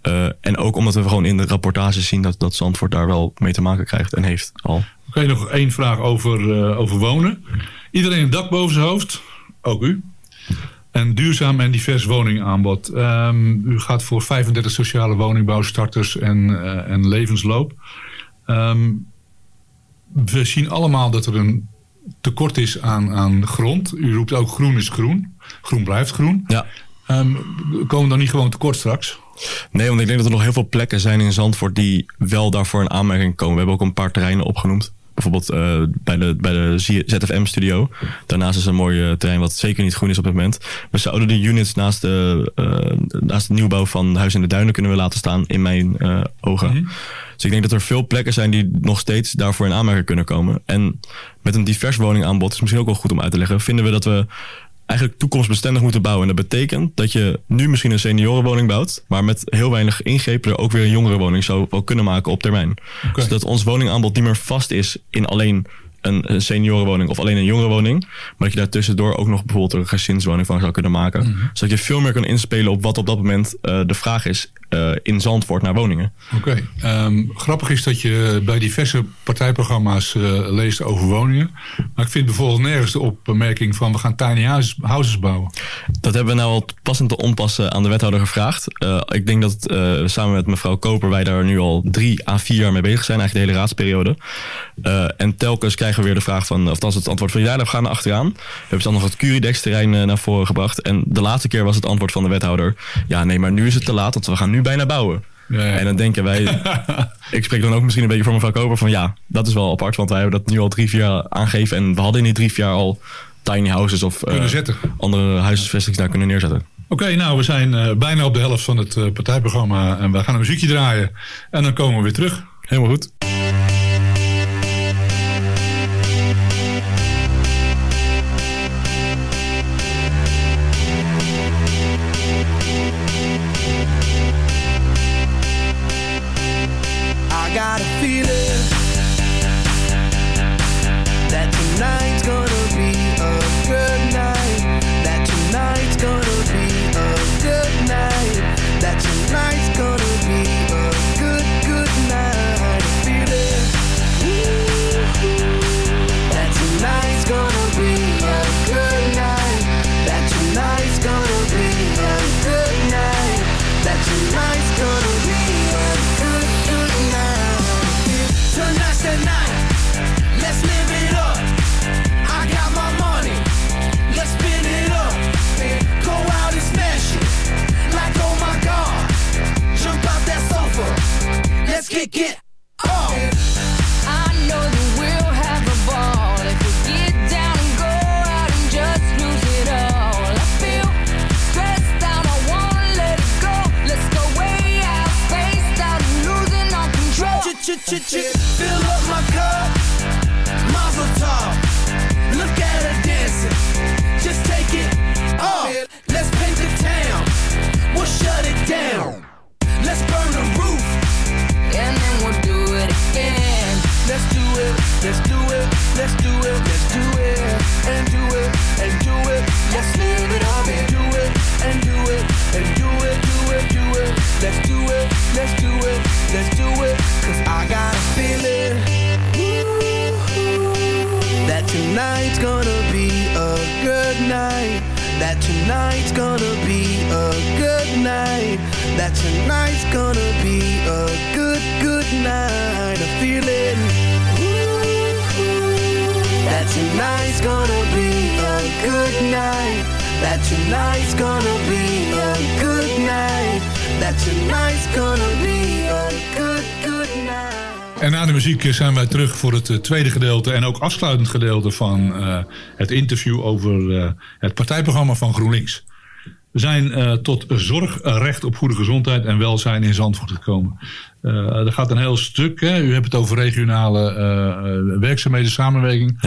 Eh, en ook omdat we gewoon in de rapportages zien dat, dat Zandvoort daar wel mee te maken krijgt en heeft al. Oké, nog één vraag over, over wonen. Iedereen een dak boven zijn hoofd, ook u. En duurzaam en divers woningaanbod. Ehm, u gaat voor 35 sociale woningbouwstarters en, eh, en levensloop. Ehm, we zien allemaal dat er een tekort is aan, aan grond. U roept ook groen is groen. Groen blijft groen. Ja. Ehm, komen we dan niet gewoon tekort straks? Nee, want ik denk dat er nog heel veel plekken zijn in Zandvoort die wel daarvoor in aanmerking komen. We hebben ook een paar terreinen opgenoemd. Bijvoorbeeld eh, bij de, bij de ZFM-studio. Daarnaast is een mooi eh, terrein wat zeker niet groen is op het moment. We zouden de units naast de, eh, naast de nieuwbouw van Huis in de Duinen kunnen we laten staan, in mijn ogen. Dus ik denk dat er veel plekken zijn die nog steeds daarvoor in aanmerking kunnen komen. En met een divers woningaanbod is misschien ook wel goed om uit te leggen. Vinden we dat we eigenlijk toekomstbestendig moeten bouwen. En dat betekent dat je nu misschien een seniorenwoning bouwt, maar met heel weinig ingrepen er ook weer een jongerenwoning zou wel kunnen maken op termijn. Zodat ons woningaanbod niet meer vast is in alleen een, seniorenwoning of alleen een jongerenwoning, maar dat je daar tussendoor ook nog bijvoorbeeld een gezinswoning van zou kunnen maken. Zodat je veel meer kan inspelen op wat op dat moment eh, de vraag is eh, in Zandvoort naar woningen. Oké. ehm, grappig is dat je bij diverse partijprogramma's eh, leest over woningen. Maar ik vind bijvoorbeeld nergens de opmerking van we gaan tiny houses, houses bouwen. Dat hebben we nou al passend te onpassen aan de wethouder gevraagd. Eh, ik denk dat eh, samen met mevrouw Koper wij daar nu al drie à vier jaar mee bezig zijn. Eigenlijk de hele raadsperiode. Eh, en telkens krijgen we weer de vraag van, of althans het antwoord van ja, daar gaan we achteraan. We hebben dan nog het Curidex terrein naar voren gebracht. En de laatste keer was het antwoord van de wethouder. Ja, nee, maar nu is het te laat, want we gaan nu bijna bouwen. En dan denken wij, ik spreek dan ook misschien een beetje voor mevrouw Koper van ja, dat is wel apart. Want wij hebben dat nu al drie, vier jaar aangegeven. En we hadden in die drie, vier jaar al tiny houses of eh, andere huisvesting's daar kunnen neerzetten. Oké, nou we zijn eh, bijna op de helft van het eh, partijprogramma. En we gaan een muziekje draaien. En dan komen we weer terug. Helemaal goed. En na de muziek zijn wij terug voor het eh, tweede gedeelte en ook afsluitend gedeelte van eh, het interview over eh, het partijprogramma van GroenLinks. We zijn tot zorg, recht op goede gezondheid en welzijn in Zandvoort gekomen. Eh er gaat een heel stuk. Hè? U hebt het over regionale eh, werkzaamheden, samenwerking.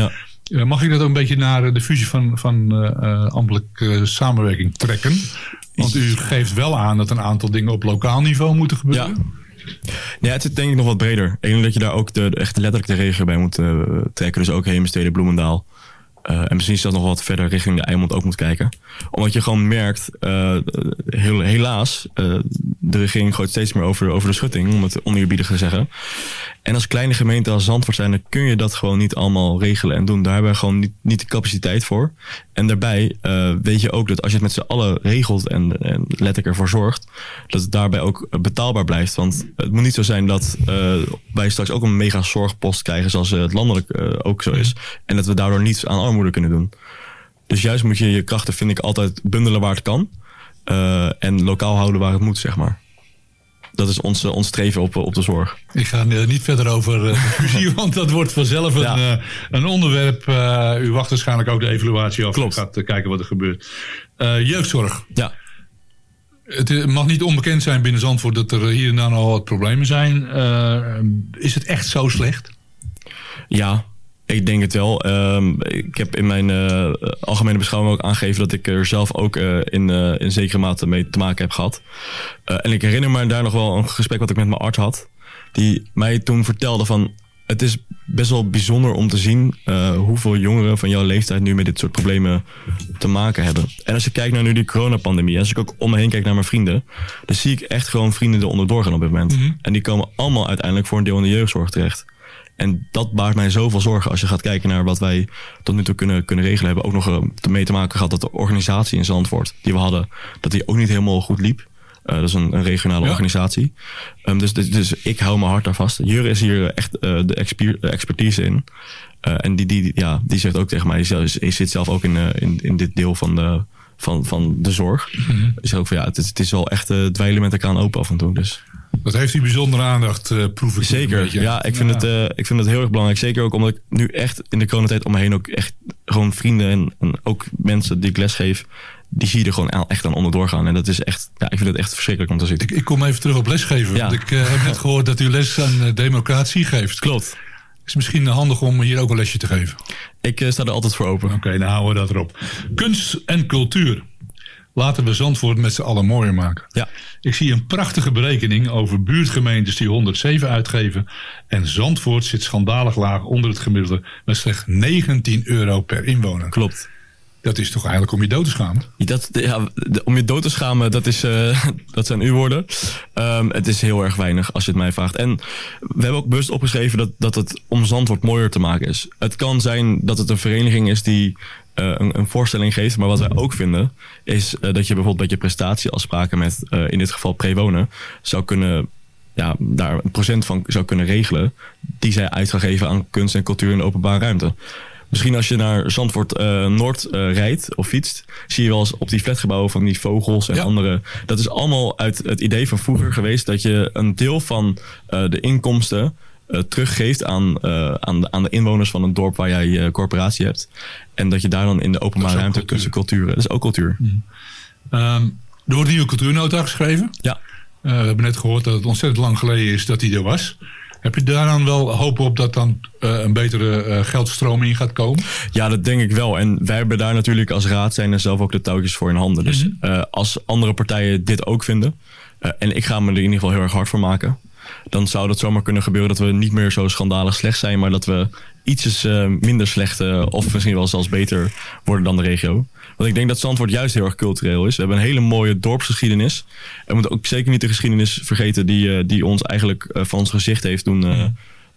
Ja. Mag ik dat ook een beetje naar de fusie van, van ambtelijke samenwerking trekken? Want u geeft wel aan dat een aantal dingen op lokaal niveau moeten gebeuren. Ja, het zit denk ik nog wat breder. Ik dat je daar ook de, echt letterlijk de regio bij moet eh, trekken. Dus ook Heemstede, Bloemendaal. Eh, en misschien zelfs nog wat verder richting de Eimond ook moet kijken. Omdat je gewoon merkt, eh, helaas, de regering gooit steeds meer over, over de schutting, om het oneerbiedig te zeggen. En als kleine gemeente als Zandvoort zijn, dan kun je dat gewoon niet allemaal regelen en doen. Daar hebben we gewoon niet, niet de capaciteit voor. En daarbij eh, weet je ook dat als je het met z'n allen regelt en, en letterlijk ervoor zorgt, dat het daarbij ook betaalbaar blijft. Want het moet niet zo zijn dat eh, wij straks ook een mega zorgpost krijgen, zoals eh, het landelijk eh, ook zo is. En dat we daardoor niets aan armoede kunnen doen. Dus juist moet je je krachten, vind ik, altijd bundelen waar het kan. eh, en lokaal houden waar het moet, zeg maar. Dat is ons, eh, ons streven op, op de zorg. Ik ga niet verder over eh, fusie, want dat wordt vanzelf een, eh, een onderwerp. Eh, u wacht waarschijnlijk ook de evaluatie af. Klopt. gaat eh, kijken wat er gebeurt. Eh, jeugdzorg. Ja. Het eh, mag niet onbekend zijn binnen Zandvoort dat er hier en daar al wat problemen zijn. Eh, is het echt zo slecht? Ja, ik denk het wel. Ehm, ik heb in mijn eh, algemene beschouwing ook aangegeven dat ik er zelf ook eh, in, eh, in zekere mate mee te maken heb gehad. Eh, en ik herinner me daar nog wel een gesprek wat ik met mijn arts had. Die mij toen vertelde van... Het is best wel bijzonder om te zien hoeveel jongeren van jouw leeftijd nu met dit soort problemen te maken hebben. En als je kijkt naar nu die coronapandemie, als ik ook om me heen kijk naar mijn vrienden, dan zie ik echt gewoon vrienden eronder doorgaan op dit moment. En die komen allemaal uiteindelijk voor een deel in de jeugdzorg terecht. En dat baart mij zoveel zorgen als je gaat kijken naar wat wij tot nu toe kunnen, kunnen regelen. We hebben ook nog eh, mee te maken gehad dat de organisatie in Zandvoort die we hadden, dat die ook niet helemaal goed liep. Eh, dat is een, een regionale Ja. organisatie. Ehm, dus, dus, dus ik hou mijn hart daar vast. Jure is hier echt eh, de exper- de expertise in. En die, die, ja, die zegt ook tegen mij, je zit- zelf ook in, in, in dit deel van de, van, van de zorg. Die zegt ook van ja, het is, het is wel echt eh, dweilen met kraan open af en toe. Dus. Dat heeft u bijzondere aandacht, eh proef ik. Zeker. Ja, ik vind, Het, eh, ik vind het heel erg belangrijk. Zeker ook omdat ik nu echt in de coronatijd om me heen ook echt gewoon vrienden en, en ook mensen die ik lesgeef, die zie je er gewoon aan- echt aan onderdoor gaan. En dat is echt, ja, ik vind het echt verschrikkelijk om te zien. Ik, ik kom even terug op lesgeven. Ja. Want ik eh, heb net gehoord dat u les aan democratie geeft. Klopt. Is misschien handig om hier ook een lesje te geven. Ik eh, sta er altijd voor open. Oké, dan houden we dat erop. Kunst en cultuur. Laten we Zandvoort met z'n allen mooier maken. Ja. Ik zie een prachtige berekening over buurtgemeentes die 107 uitgeven. En Zandvoort zit schandalig laag onder het gemiddelde met slechts 19 euro per inwoner. Klopt. Dat is toch eigenlijk om je dood te schamen? Dat, ja, om je dood te schamen, dat, is, eh, dat zijn uw woorden. Ehm, het is heel erg weinig als je het mij vraagt. En we hebben ook bewust opgeschreven dat, dat het om Zandvoort mooier te maken is. Het kan zijn dat het een vereniging is die eh, een, een voorstelling geeft. Maar wat wij ook vinden, is eh, dat je bijvoorbeeld met je prestatieafspraken met, in dit geval prewonen, zou kunnen ja, daar een procent van zou kunnen regelen. Die zij uit gaan geven aan kunst en cultuur in de openbare ruimte. Misschien als je naar Zandvoort eh, Noord eh, rijdt of fietst, zie je wel eens op die flatgebouwen van die vogels en andere. Dat is allemaal uit het idee van vroeger geweest dat je een deel van eh, de inkomsten teruggeeft aan, aan, de, aan de inwoners van een dorp waar jij je corporatie hebt. En dat je daar dan in de openbare ruimte kunst en cultuur. Dat is ook cultuur. Ehm, er wordt een nieuwe cultuurnota geschreven. Ja. We hebben net gehoord dat het ontzettend lang geleden is dat die er was. Heb je daar dan wel hoop op dat dan eh, een betere eh, geldstroom in gaat komen? Ja, dat denk ik wel. En wij hebben daar natuurlijk als raad zijn er zelf ook de touwtjes voor in handen. Dus eh, als andere partijen dit ook vinden, en ik ga me er in ieder geval heel erg hard voor maken, dan zou dat zomaar kunnen gebeuren dat we niet meer zo schandalig slecht zijn, maar dat we ietsjes minder slecht of misschien wel zelfs beter worden dan de regio. Want ik denk dat Zandvoort juist heel erg cultureel is. We hebben een hele mooie dorpsgeschiedenis. En we moeten ook zeker niet de geschiedenis vergeten die, eh, die ons eigenlijk eh, van ons gezicht heeft doen, eh,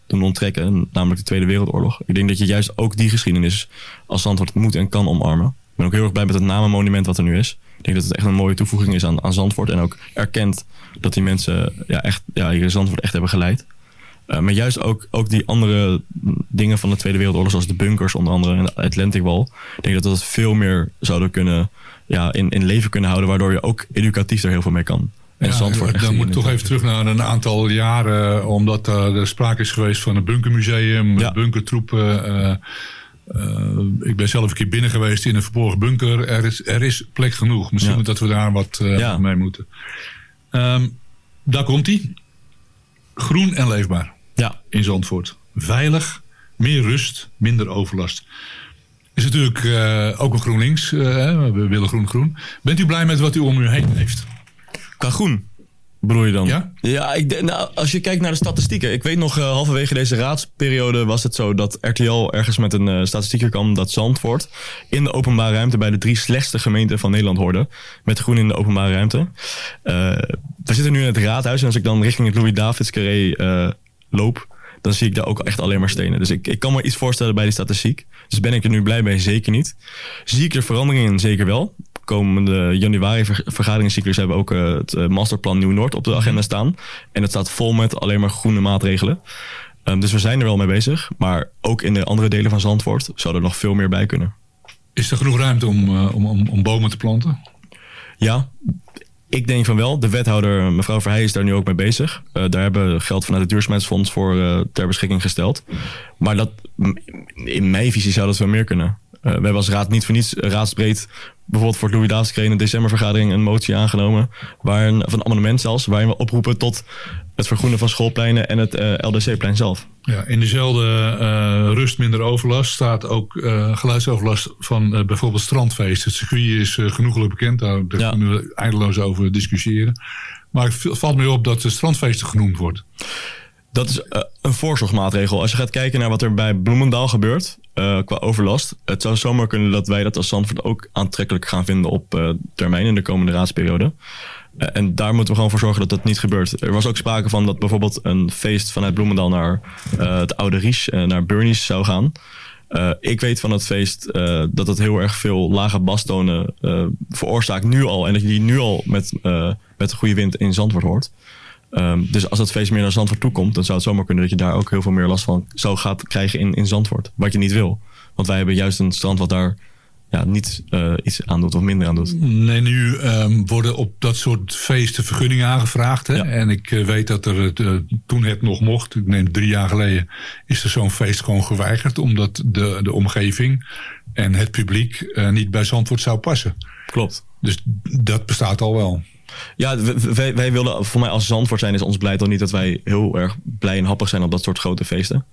doen onttrekken. Namelijk de Tweede Wereldoorlog. Ik denk dat je juist ook die geschiedenis als Zandvoort moet en kan omarmen. Ik ben ook heel erg blij met het namenmonument wat er nu is. Ik denk dat het echt een mooie toevoeging is aan, aan Zandvoort. En ook erkent dat die mensen ja, echt, ja, hier in Zandvoort echt hebben geleid. Eh, maar juist ook, ook die andere dingen van de Tweede Wereldoorlog, zoals de bunkers onder andere en de Atlantic Wall. Ik denk dat we dat veel meer zouden kunnen ja, in, in leven kunnen houden, waardoor je ook educatief er heel veel mee kan. En Ja, Zandvoort dan moet ik toch even terug naar een aantal jaren, omdat uh, er sprake is geweest van een bunkermuseum, bunkertroepen. Uh, Eh, ik ben zelf een keer binnen geweest in een verborgen bunker. Er is, er is plek genoeg. Misschien Ja. dat we daar wat eh, mee moeten. Ehm, daar komt hij. Groen en leefbaar. Ja. In Zandvoort. Veilig, meer rust, minder overlast. Is natuurlijk eh, ook een GroenLinks. eh, hè, we willen groen-groen. Bent u blij met wat u om u heen heeft? Qua groen bedoel je dan? Ja? Ja, ik, denk- nou, als je kijkt naar de statistieken. Ik weet nog, eh, halverwege deze raadsperiode was het zo dat RTL ergens met een uh, statistieker kwam dat Zandvoort in de openbare ruimte bij de drie slechtste gemeenten van Nederland hoorde. Met groen in de openbare ruimte. Eh, we zitten nu in het raadhuis en als ik dan richting het Louis-Davids carré eh, loop, dan zie ik daar ook echt alleen maar stenen. Dus ik, ik kan me iets voorstellen bij die statistiek. Dus ben ik er nu blij mee? Zeker niet. Zie ik er veranderingen in? Zeker wel. Komende januari ver- vergaderingscyclus hebben we ook eh, het eh, masterplan Nieuw-Noord op de agenda staan. En dat staat vol met alleen maar groene maatregelen. Ehm, dus we zijn er wel mee bezig. Maar ook in de andere delen van Zandvoort zou er nog veel meer bij kunnen. Is er genoeg ruimte om, eh, om, om, om bomen te planten? Ja, ik denk van wel. De wethouder, mevrouw Verheij, is daar nu ook mee bezig. Eh, daar hebben geld vanuit het Duurzaamheidsfonds voor eh, ter beschikking gesteld. Maar dat, in mijn visie zou dat wel meer kunnen. Eh, we hebben als raad niet voor niets raadsbreed... bijvoorbeeld voor Louis Davids in de decembervergadering... een motie aangenomen, waarin, of een amendement zelfs... waarin we oproepen tot het vergroenen van schoolpleinen... en het eh, LDC-plein zelf. Ja, in dezelfde eh, rust minder overlast staat ook eh, geluidsoverlast van bijvoorbeeld strandfeest. Het circuit is genoeglijk bekend, daar, daar kunnen we eindeloos over discussiëren. Maar het valt mij op dat de strandfeesten genoemd wordt. Dat is eh, een voorzorgsmaatregel. Als je gaat kijken naar wat er bij Bloemendaal gebeurt eh, qua overlast. Het zou zomaar kunnen dat wij dat als Zandvoort ook aantrekkelijk gaan vinden op eh, termijn in de komende raadsperiode. En daar moeten we gewoon voor zorgen dat dat niet gebeurt. Er was ook sprake van dat bijvoorbeeld een feest vanuit Bloemendaal naar het Oude Ries, naar Burnies zou gaan. Ik weet van het feest dat het heel erg veel lage bastonen eh, veroorzaakt nu al. En dat je die nu al met, met goede wind in Zandvoort hoort. Ehm, dus als dat feest meer naar Zandvoort toe komt, dan zou het zomaar kunnen dat je daar ook heel veel meer last van zou gaat krijgen in, in Zandvoort. Wat je niet wil. Want wij hebben juist een strand wat daar ja, niet eh, iets aan doet of minder aan doet. Nee, nu ehm, worden op dat soort feesten vergunningen aangevraagd. Hè? En ik eh, weet dat er eh, toen het nog mocht, ik neem drie jaar geleden, is er zo'n feest gewoon geweigerd. Omdat de, de omgeving en het publiek niet bij Zandvoort zou passen. Klopt. Dus dat bestaat al wel. Ja, wij, wij willen, voor mij als Zandvoort zijn, is ons beleid al niet dat wij heel erg blij en happig zijn op dat soort grote feesten.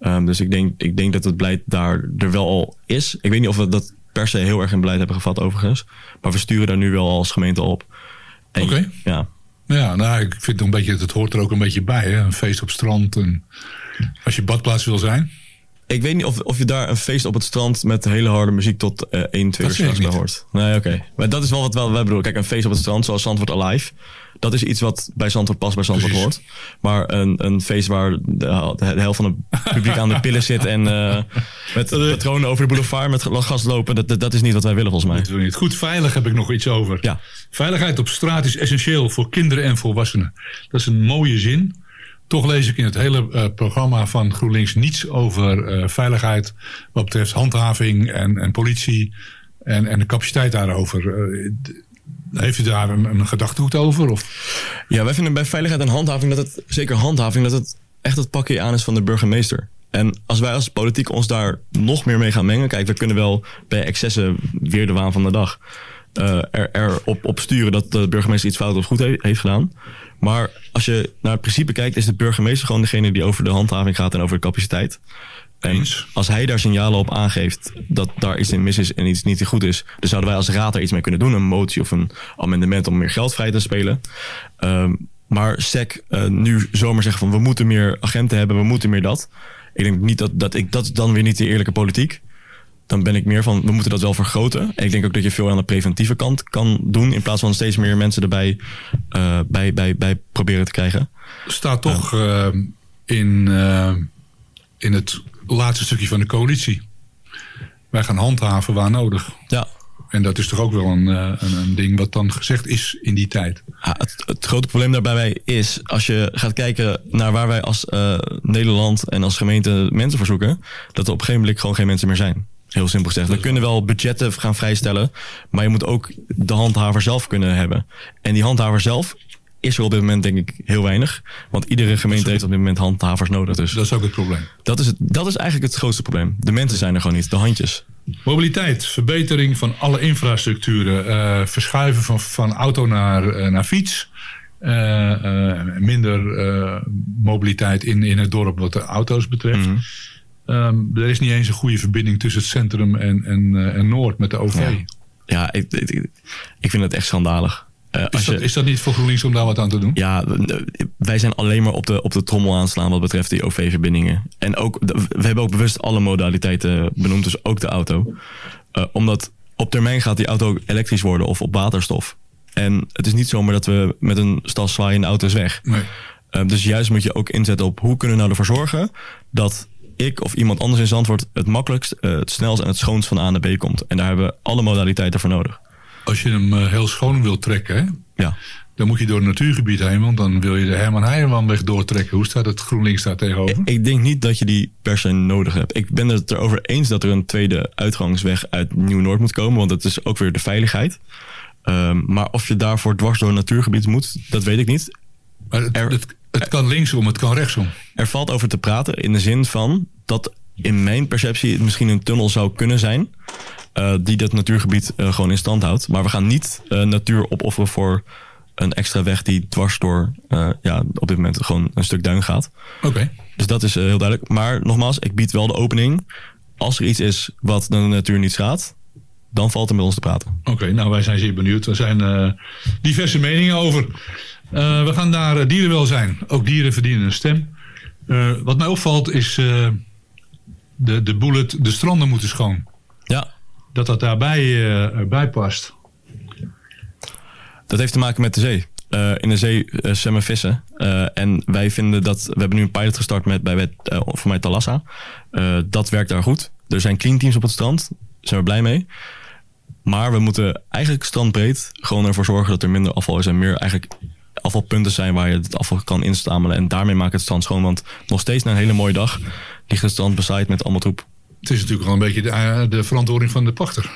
Ehm, dus ik denk, ik denk dat het beleid daar er wel al is. Ik weet niet of we dat per se heel erg in beleid hebben gevat overigens. Maar we sturen daar nu wel als gemeente op. Oké. Ja. Ja, nou, ik vind een beetje, het hoort er ook een beetje bij. Hè? Een feest op strand. En als je badplaats wil zijn. Ik weet niet of, of je daar een feest op het strand met hele harde muziek tot eh 1, 2 uur s'nachts bij hoort. Nee, oké. Maar dat is wel wat wel- wij bedoelen. Kijk, een feest op het strand zoals Zandvoort Alive. Dat is iets wat bij Zandvoort past, bij Zandvoort hoort. Maar een, een feest waar de, de, de helft van het publiek aan de pillen zit en eh, met patronen over de boulevard met gas lopen, dat, dat, dat is niet wat wij willen volgens mij. Dat niet. Goed, veilig heb ik nog iets over. Ja. Veiligheid op straat is essentieel voor kinderen en volwassenen. Dat is een mooie zin. Toch lees ik in het hele eh, programma van GroenLinks niets over eh, veiligheid. Wat betreft handhaving en, en politie en, en de capaciteit daarover. Eh, heeft u daar een, een gedachtegoed over? Of? Ja, wij vinden bij veiligheid en handhaving dat het, zeker handhaving, dat het echt het pakje aan is van de burgemeester. En als wij als politiek ons daar nog meer mee gaan mengen, kijk, we kunnen wel bij excessen weer de waan van de dag eh, er, op, op sturen dat de burgemeester iets fout of goed he- heeft gedaan. Maar als je naar het principe kijkt, is de burgemeester gewoon degene die over de handhaving gaat en over de capaciteit. En als hij daar signalen op aangeeft dat daar iets in mis is en iets niet goed is, dan zouden wij als raad er iets mee kunnen doen. Een motie of een amendement om meer geld vrij te spelen. Ehm, maar SEC eh, nu zomaar zeggen van we moeten meer agenten hebben, we moeten meer dat. Ik denk niet dat, dat ik dat is dan weer niet de eerlijke politiek. Dan ben ik meer van we moeten dat wel vergroten. En ik denk ook dat je veel aan de preventieve kant kan doen in plaats van steeds meer mensen erbij eh, bij, bij, bij proberen te krijgen. Staat toch eh, in, eh, in het laatste stukje van de coalitie. Wij gaan handhaven waar nodig. Ja. En dat is toch ook wel een, een, een ding wat dan gezegd is in die tijd. Ja, het, het grote probleem daarbij is, als je gaat kijken naar waar wij als Nederland en als gemeente mensen verzoeken, dat er op een gegeven moment gewoon geen mensen meer zijn. Heel simpel gezegd. We kunnen wel budgetten gaan vrijstellen, maar je moet ook de handhaver zelf kunnen hebben. En die handhaver zelf is er op dit moment denk ik heel weinig. Want iedere gemeente heeft op dit moment handhavers nodig. Dus Dat is ook het probleem. dat is, het, dat is eigenlijk het grootste probleem. De mensen zijn er gewoon niet, de handjes. Mobiliteit, verbetering van alle infrastructuren, eh, verschuiven van, van auto naar, eh, naar fiets. eh, minder mobiliteit in, in het dorp wat de auto's betreft. Mhm. Ehm, er is niet eens een goede verbinding tussen het centrum en, en, eh, en Noord met de OV. Ja. Ja, ik, ik, ik vind het echt schandalig. Eh, Is, dat, is dat niet voor GroenLinks om daar wat aan te doen? Ja, wij zijn alleen maar op de, op de trommel aanslaan wat betreft die OV-verbindingen. En ook, we hebben ook bewust alle modaliteiten benoemd, dus ook de auto. Eh, omdat op termijn gaat die auto ook elektrisch worden of op waterstof. En het is niet zomaar dat we met een stas zwaaiende auto's weg. Nee. Eh, dus juist moet je ook inzetten op hoe kunnen we nou ervoor zorgen dat ik of iemand anders in Zandvoort het makkelijkst, eh, het snelst en het schoonst van A naar B komt. En daar hebben we alle modaliteiten voor nodig. Als je hem eh, heel schoon wilt trekken, hè, Ja. dan moet je door het natuurgebied heen, want dan wil je de Herman Heijermanweg doortrekken. Hoe staat het GroenLinks daar tegenover? Ik denk niet dat je die per se nodig hebt. Ik ben het erover eens dat er een tweede uitgangsweg uit Nieuw-Noord moet komen. Want dat is ook weer de veiligheid. Ehm, maar of je daarvoor dwars door een natuurgebied moet, dat weet ik niet. Maar het, het, het kan linksom, het kan rechtsom. Er valt over te praten in de zin van dat in mijn perceptie het misschien een tunnel zou kunnen zijn. eh, die dat natuurgebied eh, gewoon in stand houdt. Maar we gaan niet eh, natuur opofferen voor een extra weg die dwars door ja, op dit moment gewoon een stuk duin gaat. Oké. Dus dat is heel duidelijk. Maar nogmaals, ik bied wel de opening. Als er iets is wat de natuur niet schaadt, dan valt er met ons te praten. Oké, nou wij zijn zeer benieuwd. Er zijn diverse meningen over. Eh, we gaan naar eh, dierenwelzijn. Ook dieren verdienen een stem. Eh, wat mij opvalt is eh, de, de bullet, de stranden moeten schoon. Ja. Dat dat daarbij bij past. Dat heeft te maken met de zee. In de zee zwemmen vissen. En wij vinden dat... We hebben nu een pilot gestart met, bij wet, voor mij Talassa. Dat werkt daar goed. Er zijn clean teams op het strand. Daar zijn we blij mee. Maar we moeten eigenlijk strandbreed gewoon ervoor zorgen dat er minder afval is. En meer eigenlijk afvalpunten zijn waar je het afval kan instamelen. En daarmee maak het strand schoon. Want nog steeds na een hele mooie dag ligt het strand bezaaid met allemaal troep. Het is natuurlijk wel een beetje de, eh, de verantwoording van de pachter.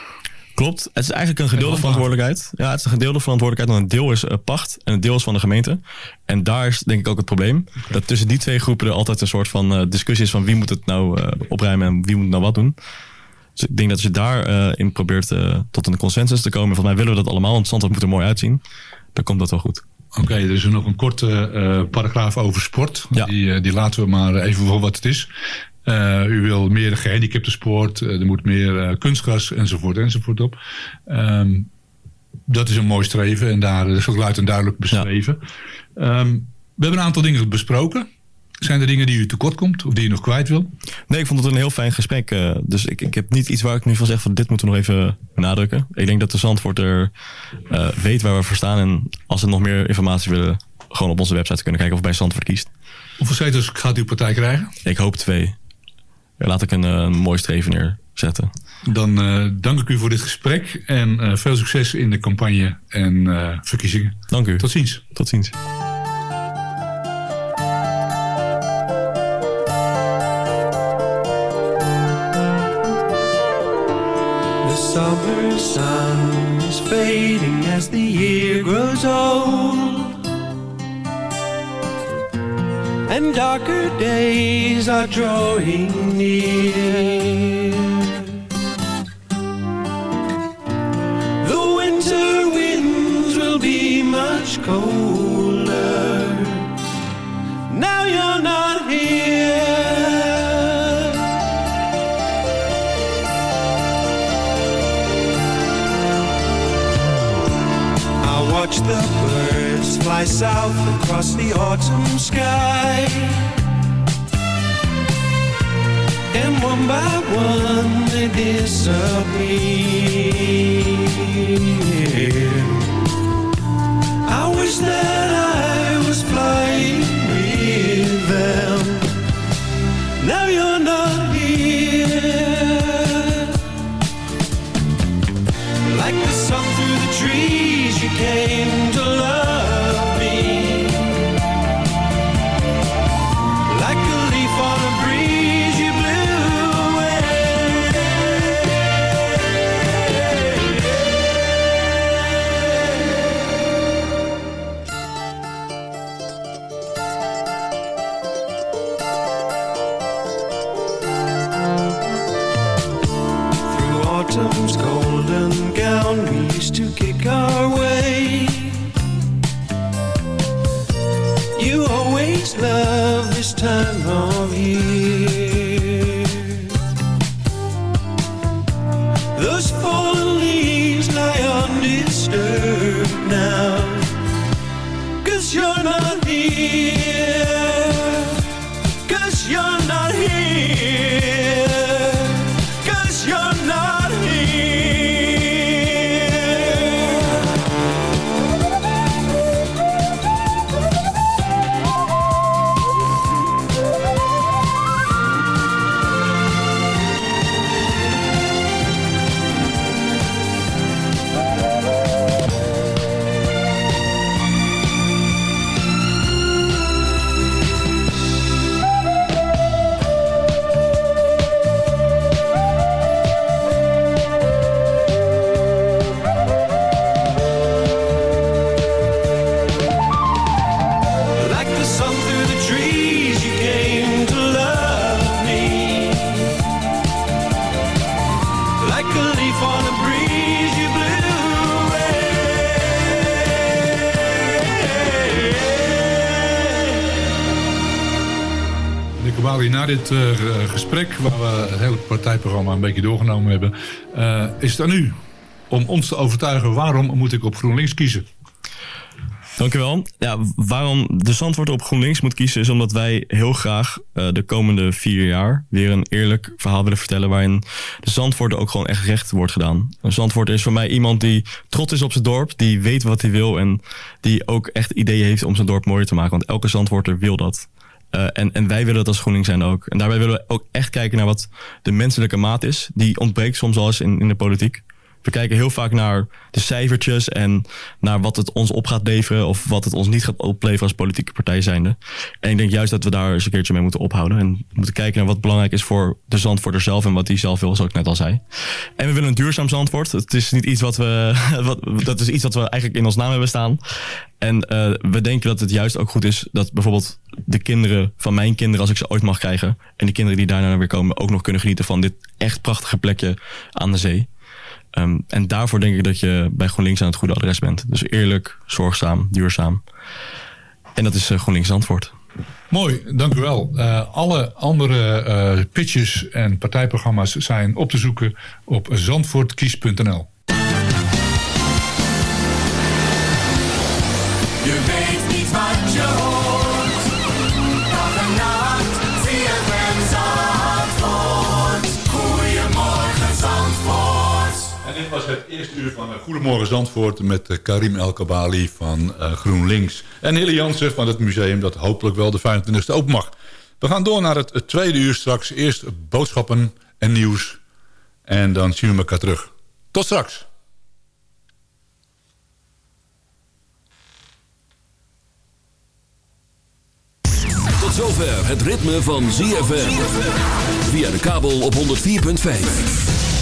Klopt. Het is eigenlijk een gedeelde verantwoordelijkheid. Ja, het is een gedeelde verantwoordelijkheid. Want een deel is eh, pacht en een deel is van de gemeente. En daar is denk ik ook het probleem. Dat tussen die twee groepen er altijd een soort van eh, discussie is van wie moet het nou opruimen en wie moet nou wat doen. Dus ik denk dat als je daarin in probeert tot een consensus te komen. Volgens mij willen we dat allemaal, want Zandvoort moet er mooi uitzien. Dan komt dat wel goed. Oké, er is nog een korte eh, paragraaf over sport. Die, eh, die laten we maar even voor wat het is. Eh, u wil meer gehandicapte sport, er moet meer kunstgras enzovoort enzovoort op. Ehm, dat is een mooi streven en daar is ook luid en duidelijk beschreven. Ehm, we hebben een aantal dingen besproken. Zijn er dingen die u tekort komt of die u nog kwijt wil? Nee, ik vond het een heel fijn gesprek. eh, dus ik, ik heb niet iets waar ik nu van zeg van dit moeten we nog even benadrukken. Ik denk dat de Zandvoorter eh weet waar we voor staan. En als ze nog meer informatie willen, gewoon op onze website kunnen kijken of bij Zandvoort kiest. Hoeveel zetels gaat uw partij krijgen? Ik hoop twee. Ja, laat ik een, eh, een mooi streven neerzetten. Dan dank ik u voor dit gesprek en veel succes in de campagne en verkiezingen. Dank u. Tot ziens. Tot ziens. Sun is fading as the year grows old. And darker days are drawing near. South across the autumn sky. And one by one they disappear. I wish that I autumn's golden gown we used to kick our way. You always love this time of dit eh, ge- gesprek, waar we het hele partijprogramma een beetje doorgenomen hebben, eh, is het aan u om ons te overtuigen waarom moet ik op GroenLinks kiezen? Dankjewel. Ja, waarom de Zandvoort op GroenLinks moet kiezen is omdat wij heel graag eh, de komende vier jaar weer een eerlijk verhaal willen vertellen waarin de Zandvoort ook gewoon echt recht wordt gedaan. Een Zandvoort is voor mij iemand die trots is op zijn dorp, die weet wat hij wil en die ook echt ideeën heeft om zijn dorp mooier te maken. Want elke Zandvoorter wil dat. Eh, en, en wij willen dat als GroenLinks zijn ook. En daarbij willen we ook echt kijken naar wat de menselijke maat is. Die ontbreekt soms al eens in, in de politiek. We kijken heel vaak naar de cijfertjes en naar wat het ons op gaat leveren of wat het ons niet gaat opleveren als politieke partij zijnde. En ik denk juist dat we daar eens een keertje mee moeten ophouden en moeten kijken naar wat belangrijk is voor de Zandvoorter zelf en wat die zelf wil, zoals ik net al zei. En we willen een duurzaam Zandvoort. Het is niet iets wat we, wat, dat is iets wat we eigenlijk in ons naam hebben staan. En eh, we denken dat het juist ook goed is dat bijvoorbeeld de kinderen van mijn kinderen, als ik ze ooit mag krijgen, en de kinderen die daarna weer komen, ook nog kunnen genieten van dit echt prachtige plekje aan de zee. Ehm, en daarvoor denk ik dat je bij GroenLinks aan het goede adres bent. Dus eerlijk, zorgzaam, duurzaam. En dat is eh, GroenLinks antwoord. Mooi, dank u wel. Eh, alle andere eh, pitches en partijprogramma's zijn op te zoeken op zandvoortkies.nl. het eerste uur van eh, Goedemorgen Zandvoort met eh, Karim El Kabali van eh, GroenLinks. En Hille Jansen van het museum dat hopelijk wel de 25e open mag. We gaan door naar het tweede uur straks. Eerst boodschappen en nieuws. En dan zien we elkaar terug. Tot straks. Tot zover het ritme van ZFM. Via de kabel op 104.5.